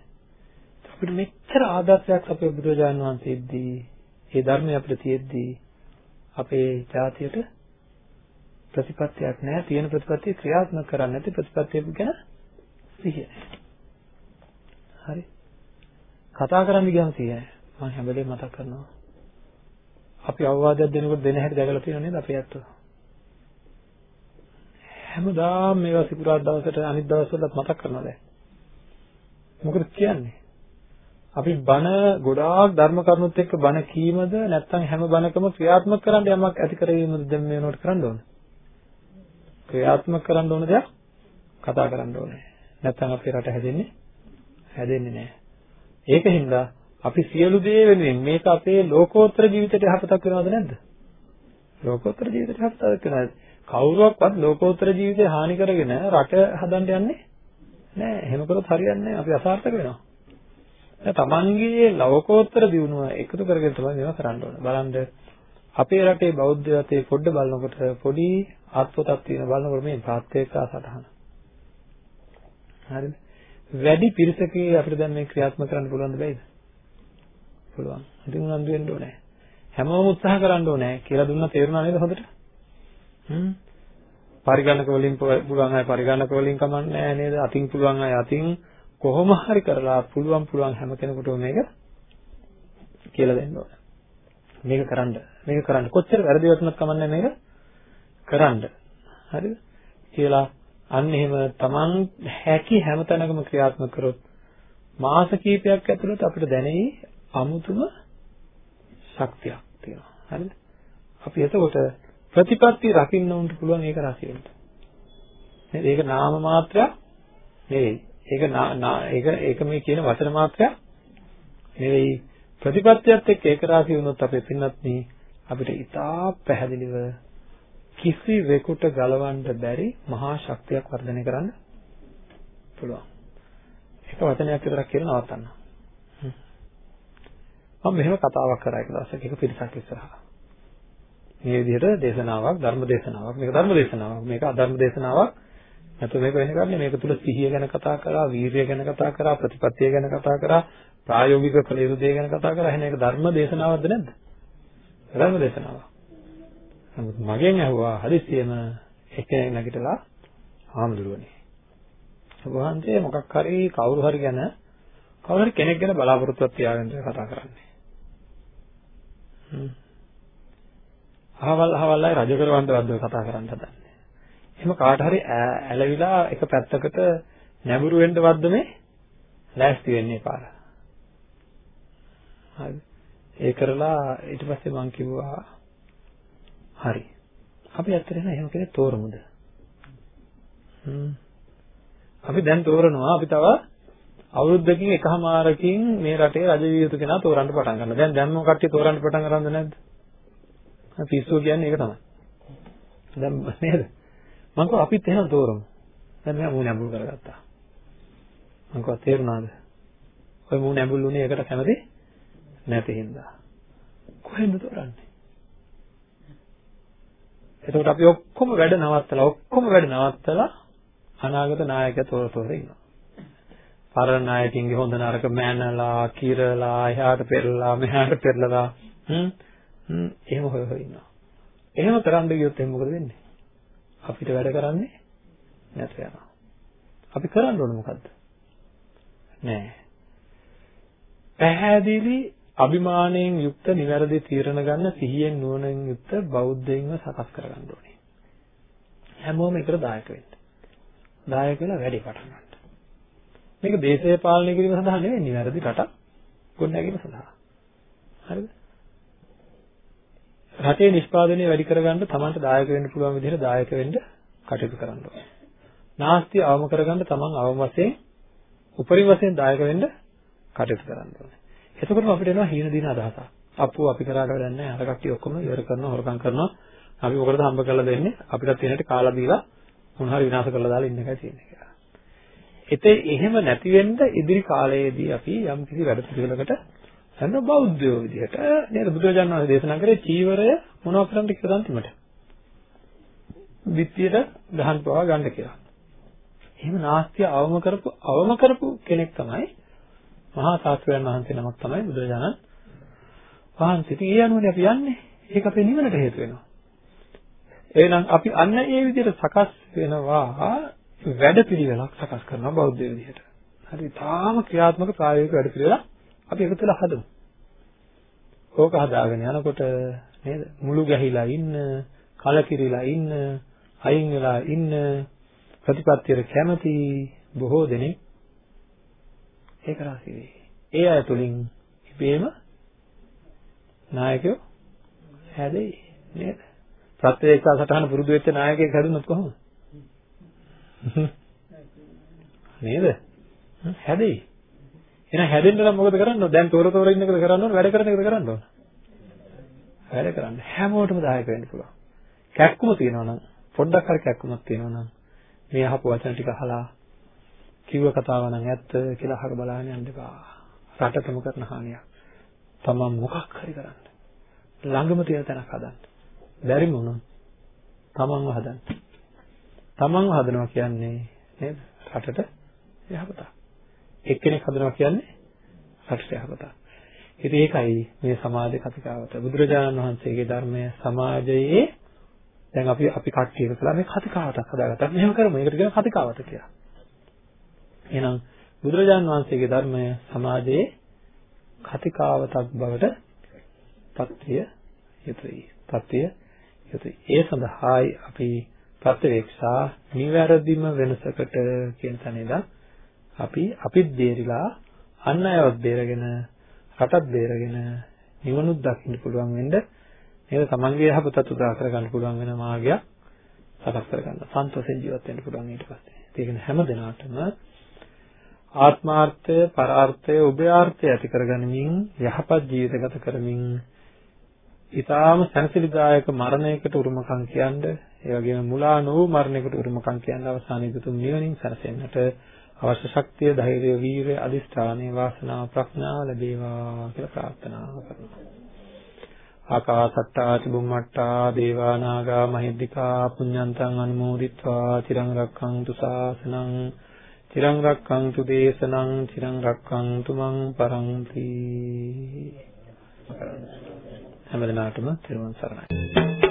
අපිට මෙච්චර ආදර්ශයක් අපේ බුදුරජාණන් වහන්සේ ඉද්දී, ඒ ධර්මය අපිට තියෙද්දී අපේ ජාතියට ප්‍රතිපත්තියක් නැහැ. තියෙන ප්‍රතිපත්තිය ක්‍රියාත්මක කරන්නේ නැති ප්‍රතිපත්තිය ගැන සිහිය හරි. කතා කරන්න ගියාම සිහිය මම හැමදේම මතක් කරනවා. අපි අවවාදයක් දෙනකොට දෙන හැටි දැකලා තියෙනව නේද අපේ ඇත්තෝ? හැමදාම මේවා සිකුරාදා දවසට අනිත් දවස්වලත් මතක් කරනවා දැන්. මොකද කියන්නේ? අපි බණ ගොඩාක් ධර්ම කරුණුත් එක්ක බණ කීමද නැත්නම් හැම බණකම ක්‍රියාත්මක කරන්න යමක් ඇති කරගීමද දැන් මේ වෙනකොට කරන්න ඕන. ක්‍රියාත්මක කරන්න ඕන දෙයක් කතා කරන්න ඕනේ. නැත්නම් අපේ රට හැදෙන්නේ හැදෙන්නේ නැහැ. ඒකින්ද අපි සියලු දේ වෙනුවෙන් මේක අපේ ලෝකෝත්තර ජීවිතයට යහපතක් වෙනවද නැද්ද? ලෝකෝත්තර ජීවිතයට හස්තයක් වෙනවා. කවුරුවක්වත් ලෝකෝත්තර ජීවිතේ හානි කරගෙන රට හදන්න යන්නේ නෑ. එහෙම කරොත් හරියන්නේ නෑ. අපි අසාර්ථක වෙනවා. දැන් Tamanගේ ලෝකෝත්තර දියුණුව එකතු කරගෙන තමයි මේවා කරන්න ඕන. බලන්න අපේ රටේ බෞද්ධ යතේ පොඩ්ඩ බලනකොට පොඩි ආත්පොතක් තියෙන බලනකොට මේ ප්‍රාත්‍යේකා සටහන. හරිද? වැඩි පිරිසකේ අපිට දැන් මේ ක්‍රියාත්මක කරන්න පුළුවන්ද බැයිද? පුළුවන්. ඉතින් උනන්දු වෙන්න ඕනේ. හැමෝම උත්සාහ කරන්න ඕනේ කියලා දුන්නා තේරුණා නේද හොඳට? හ්ම්. පරිගණක වලින් පුළුවන් අය පරිගණක වලින් කමන්නේ නේද? අතින් පුළුවන් අය අතින් කොහොම හරි කරලා පුළුවන් පුළුවන් හැම කෙනෙකුටම මේක කියලා දෙන්න ඕනේ. මේක කරන්න. මේක කරන්න. කොච්චර වැරදි වුණත් කමන්නේ මේක කරන්න. හරිද? කියලා අන්න එහෙම Taman හැකි හැම තැනකම ක්‍රියාත්මක කරොත් මාස කිහිපයක් ඇතුළත අපිට දැනෙයි අමුතුම ශක්තියක් තියෙනවා. හරිද? අපි එතකොට ප්‍රතිපත්ති රකින්න උන්ට පුළුවන් ඒක රකින්න. නේද? ඒක නාම මාත්‍රයක් නෙවෙයි. ඒක ඒක ඒක මේ කියන වචන මාත්‍රයක් නෙවෙයි. ප්‍රතිපත්තියත් එක්ක ඒක රාශී වුණොත් අපේ පින්නත් අපිට ඉතා පැහැදිලිව කිසි වෙකුට ගලවන්න බැරි මහා ශක්තියක් වර්ධනය කරන්න පුළුවන්. එක වචනයක් විතරක් කියලා නවත්තන්න. මම මෙහෙම කතාවක් කරා එක දවසක එක පිරිසක් ඉස්සරහා. මේ විදිහට දේශනාවක් ධර්ම දේශනාවක් මේක ධර්ම දේශනාවක් මේක අධර්ම දේශනාවක්. නැත්නම් මේක වෙන කරන්නේ මේක තුල සිහිය ගැන කතා කරා වීරිය ගැන කතා කරා ප්‍රතිපත්තිය ගැන කතා කරා ප්‍රායෝගික කළ යුතු දේ ගැන කතා කරා. එහෙනම් ඒක ධර්ම දේශනාවක්ද නැද්ද? ධර්ම දේශනාවක්. නමුත් මගෙන් ඇහුවා හදිස්සියෙම එක්කෙනෙක් නැගිටලා ආම්දුරුවනේ වහන්සේ මොකක් හරි කවුරු හරි ගැන කවුරු හරි කෙනෙක් ගැන බලාපොරොත්තුවක් තියාගෙන කතා කරන්නේ. අහවල් අහවල් අය රජ කරවන්න වද්ද කතා කරන්න හදන්නේ. එහෙම කාට හරි ඇලවිලා එක පැත්තකට නැඹුරු වෙන්න වද්ද මේ ලෑස්ති වෙන්නේ පාර. හරි. ඒ කරලා ඊට පස්සේ මං කිව්වා හරි. අපි ඇත්තටම එහෙම කෙනෙක් තෝරමුද? හ්ම්. අපි දැන් තෝරනවා අපි තව අවුරුද්දකින් එකහමාරකින් මේ රටේ රජ විය යුතු කෙනා තෝරන්න පටන් ගන්නවා. දැන් දැන්ම කට්ටිය තෝරන්න පටන් ගන්නවද නැද්ද? පිස්සුව කියන්නේ ඒක තමයි. දැන් නේද? මං කව අපිත් එහෙම තෝරමු. දැන් මෙයා මූණ ඇඹුල් කරගත්තා. මං කව තේරුණාද? ඔය මූණ ඇඹුල් උනේ ඒකට කැමති නැති හින්දා. කොහෙන්ද තෝරන්නේ? එතකොට අපි ඔක්කොම වැඩ නවත්තලා ඔක්කොම වැඩ නවත්තලා අනාගත නායකයා තෝර තෝර ඉන්නවා. පරණ නායකින්ගේ හොඳ නරක මැනලා, කිරලා, එහාට පෙරලා, මෙහාට පෙරලා හ්ම් එහෙම හොය හොය ඉන්නවා. එහෙම කරන්න ගියොත් එහෙනම් මොකද වෙන්නේ? අපිට වැඩ කරන්නේ නැත යනවා. අපි කරන්න ඕන මොකද්ද? නෑ. පැහැදිලි අභිමාණයෙන් යුක්ත නිවැරදි තීරණ ගන්න සිහියෙන් නුවණින් යුක්ත බෞද්ධයින්ව සකස් කරගන්න ඕනේ. හැමෝම එකට දායක වෙන්න. දායක වෙලා වැඩි පටන් ගන්න. මේක දේශය පාලනය කිරීම සඳහා නෙවෙයි නිවැරදි රටක් ගොඩනැගීම සඳහා. හරිද? රටේ නිෂ්පාදනය වැඩි කරගන්න තමන්ට දායක වෙන්න පුළුවන් විදිහට දායක වෙන්න කටයුතු කරන්න ඕනේ. නාස්තිය අවම කරගන්න තමන් අවම වශයෙන් උපරිම වශයෙන් දායක වෙන්න කටයුතු කරන්න ඕනේ. එතකොටම අපිට එනවා හීන දින අදහසක්. අප්පු අපි කරාට වැඩක් නැහැ. අර කට්ටිය ඔක්කොම ඉවර කරනවා, හොරකම් කරනවා. අපි මොකටද හම්බ කරලා දෙන්නේ? අපිටත් තියෙනට කාලා බීලා මොන හරි විනාශ කරලා දාලා ඉන්න එකයි තියෙන්නේ කියලා. ඒතේ එහෙම නැති වෙන්න ඉදිරි කාලයේදී අපි යම් කිසි වැඩ පිළිවෙලකට හැම බෞද්ධයෝ විදිහට නේද බුදුරජාණන් වහන්සේ දේශනා කරේ චීවරය මොනව කරන්නද කියලා අන්තිමට. විත්තියට ගහන් පවා ගන්න කියලා. එහෙම නාස්තිය අවම කරපු අවම කරපු කෙනෙක් තමයි මහා සාස්ත්‍රයන් වහන්සේ නමක් තමයි බුදුරජාණන් වහන්සේ. ඉතින් ඒ අනුවනේ අපි යන්නේ. ඒක අපේ නිවනට හේතු වෙනවා. එහෙනම් අපි අන්න ඒ විදිහට සකස් වෙනවා වැඩපිළිවෙලක් සකස් කරනවා බෞද්ධ විදිහට. හරි තාම ක්‍රියාත්මක ප්‍රායෝගික වැඩපිළිවෙලක් අපි එකතු වෙලා හදමු. ඕක හදාගෙන යනකොට නේද මුළු ගැහිලා ඉන්න, කලකිරිලා ඉන්න, අයින් වෙලා ඉන්න ප්‍රතිපත්තියට කැමති බොහෝ දෙනෙක් ඒක රාශි වෙයි. ඒ අය තුලින් ඉබේම නායකයෝ හැදෙයි නේද? ප්‍රත්‍යක්ෂ සටහන පුරුදු වෙච්ච නායකයෙක් හැදුනොත් කොහොමද? නේද? හැදෙයි. එහෙනම් හැදෙන්න නම් මොකද කරන්න ඕන? දැන් තොර තොර ඉන්න එකද කරන්න ඕන? වැඩ කරන එකද කරන්න ඕන? වැඩ කරන්න හැමෝටම දායක වෙන්න පුළුවන්. කැක්කුම තියෙනවා නම් පොඩ්ඩක් හරි කැක්කුමක් තියෙනවා නම් මේ අහපු වචන ටික අහලා කිව්ව කතාව නම් ඇත්ත කියලා අහක බලන්න යන්න එපා. රටටම කරන හානියක්. තමන් මොකක් හරි කරන්න. ළඟම තියෙන තැනක් හදන්න. බැරිම වුණොත් තමන්ව හදන්න. තමන්ව හදනවා කියන්නේ නේද? රටට යහපත. එක්කෙනෙක් හදනවා කියන්නේ රටට යහපත. ඉතින් ඒකයි මේ සමාජ කතිකාවත. බුදුරජාණන් වහන්සේගේ ධර්මය සමාජයේ දැන් අපි අපි කට්ටිය කළා මේ කතිකාවතක් හදාගත්තා. මෙහෙම කරමු. ඒකට කියන කතිකාවත කියලා. එහෙනම් බුදුරජාණන් වහන්සේගේ ධර්මය සමාජයේ කතිකාවතක් බවට පත්විය යුතුයි. පත්විය යුතුයි. ඒ සඳහායි අපි ප්‍රත්‍යවේක්ෂා නිවැරදිම වෙනසකට කියන තැන ඉඳන් අපි අපිත් බේරිලා අන් අයවත් බේරගෙන රටත් බේරගෙන නිවනුත් දකින්න පුළුවන් වෙන්න නේද තමන්ගේ යහපතත් උදා කරගන්න පුළුවන් වෙන මාර්ගයක් සකස් කරගන්න සන්තෝෂෙන් ජීවත් වෙන්න පුළුවන් ඊට පස්සේ. ඒක නේ හැම දිනාටම ආත්මාර්ථය පරාර්ථය උභයාර්ථය ඇති කරගනිමින් යහපත් ජීවිත ගත කරමින් ඊටාම සැනසෙලිදායක මරණයකට උරුමකම් කියන්නේ ඒ වගේම මුලා නොවු මරණයකට උරුමකම් කියන්නේ අවසානයේ දුතුම් නිවනින් සැනසෙන්නට අවශ්‍ය ශක්තිය, ධෛර්යය, වීරිය, අදිෂ්ඨානය, වාසනාව, ප්‍රඥාව ලැබේවා කියලා ප්‍රාර්ථනා කරනවා. ආකාසට්ටා චුම්මට්ටා දේවා නාග මහිද්దికා පුඤ්ඤන්තං අනුමෝදිත්වා චිරං රක්ඛන්තු ශාසනං චිරං රක්ඛන්තු දේශනං චිරං රක්ඛන්තු මං පරන්ති හැමදෙනාටම තෙරුවන් සරණයි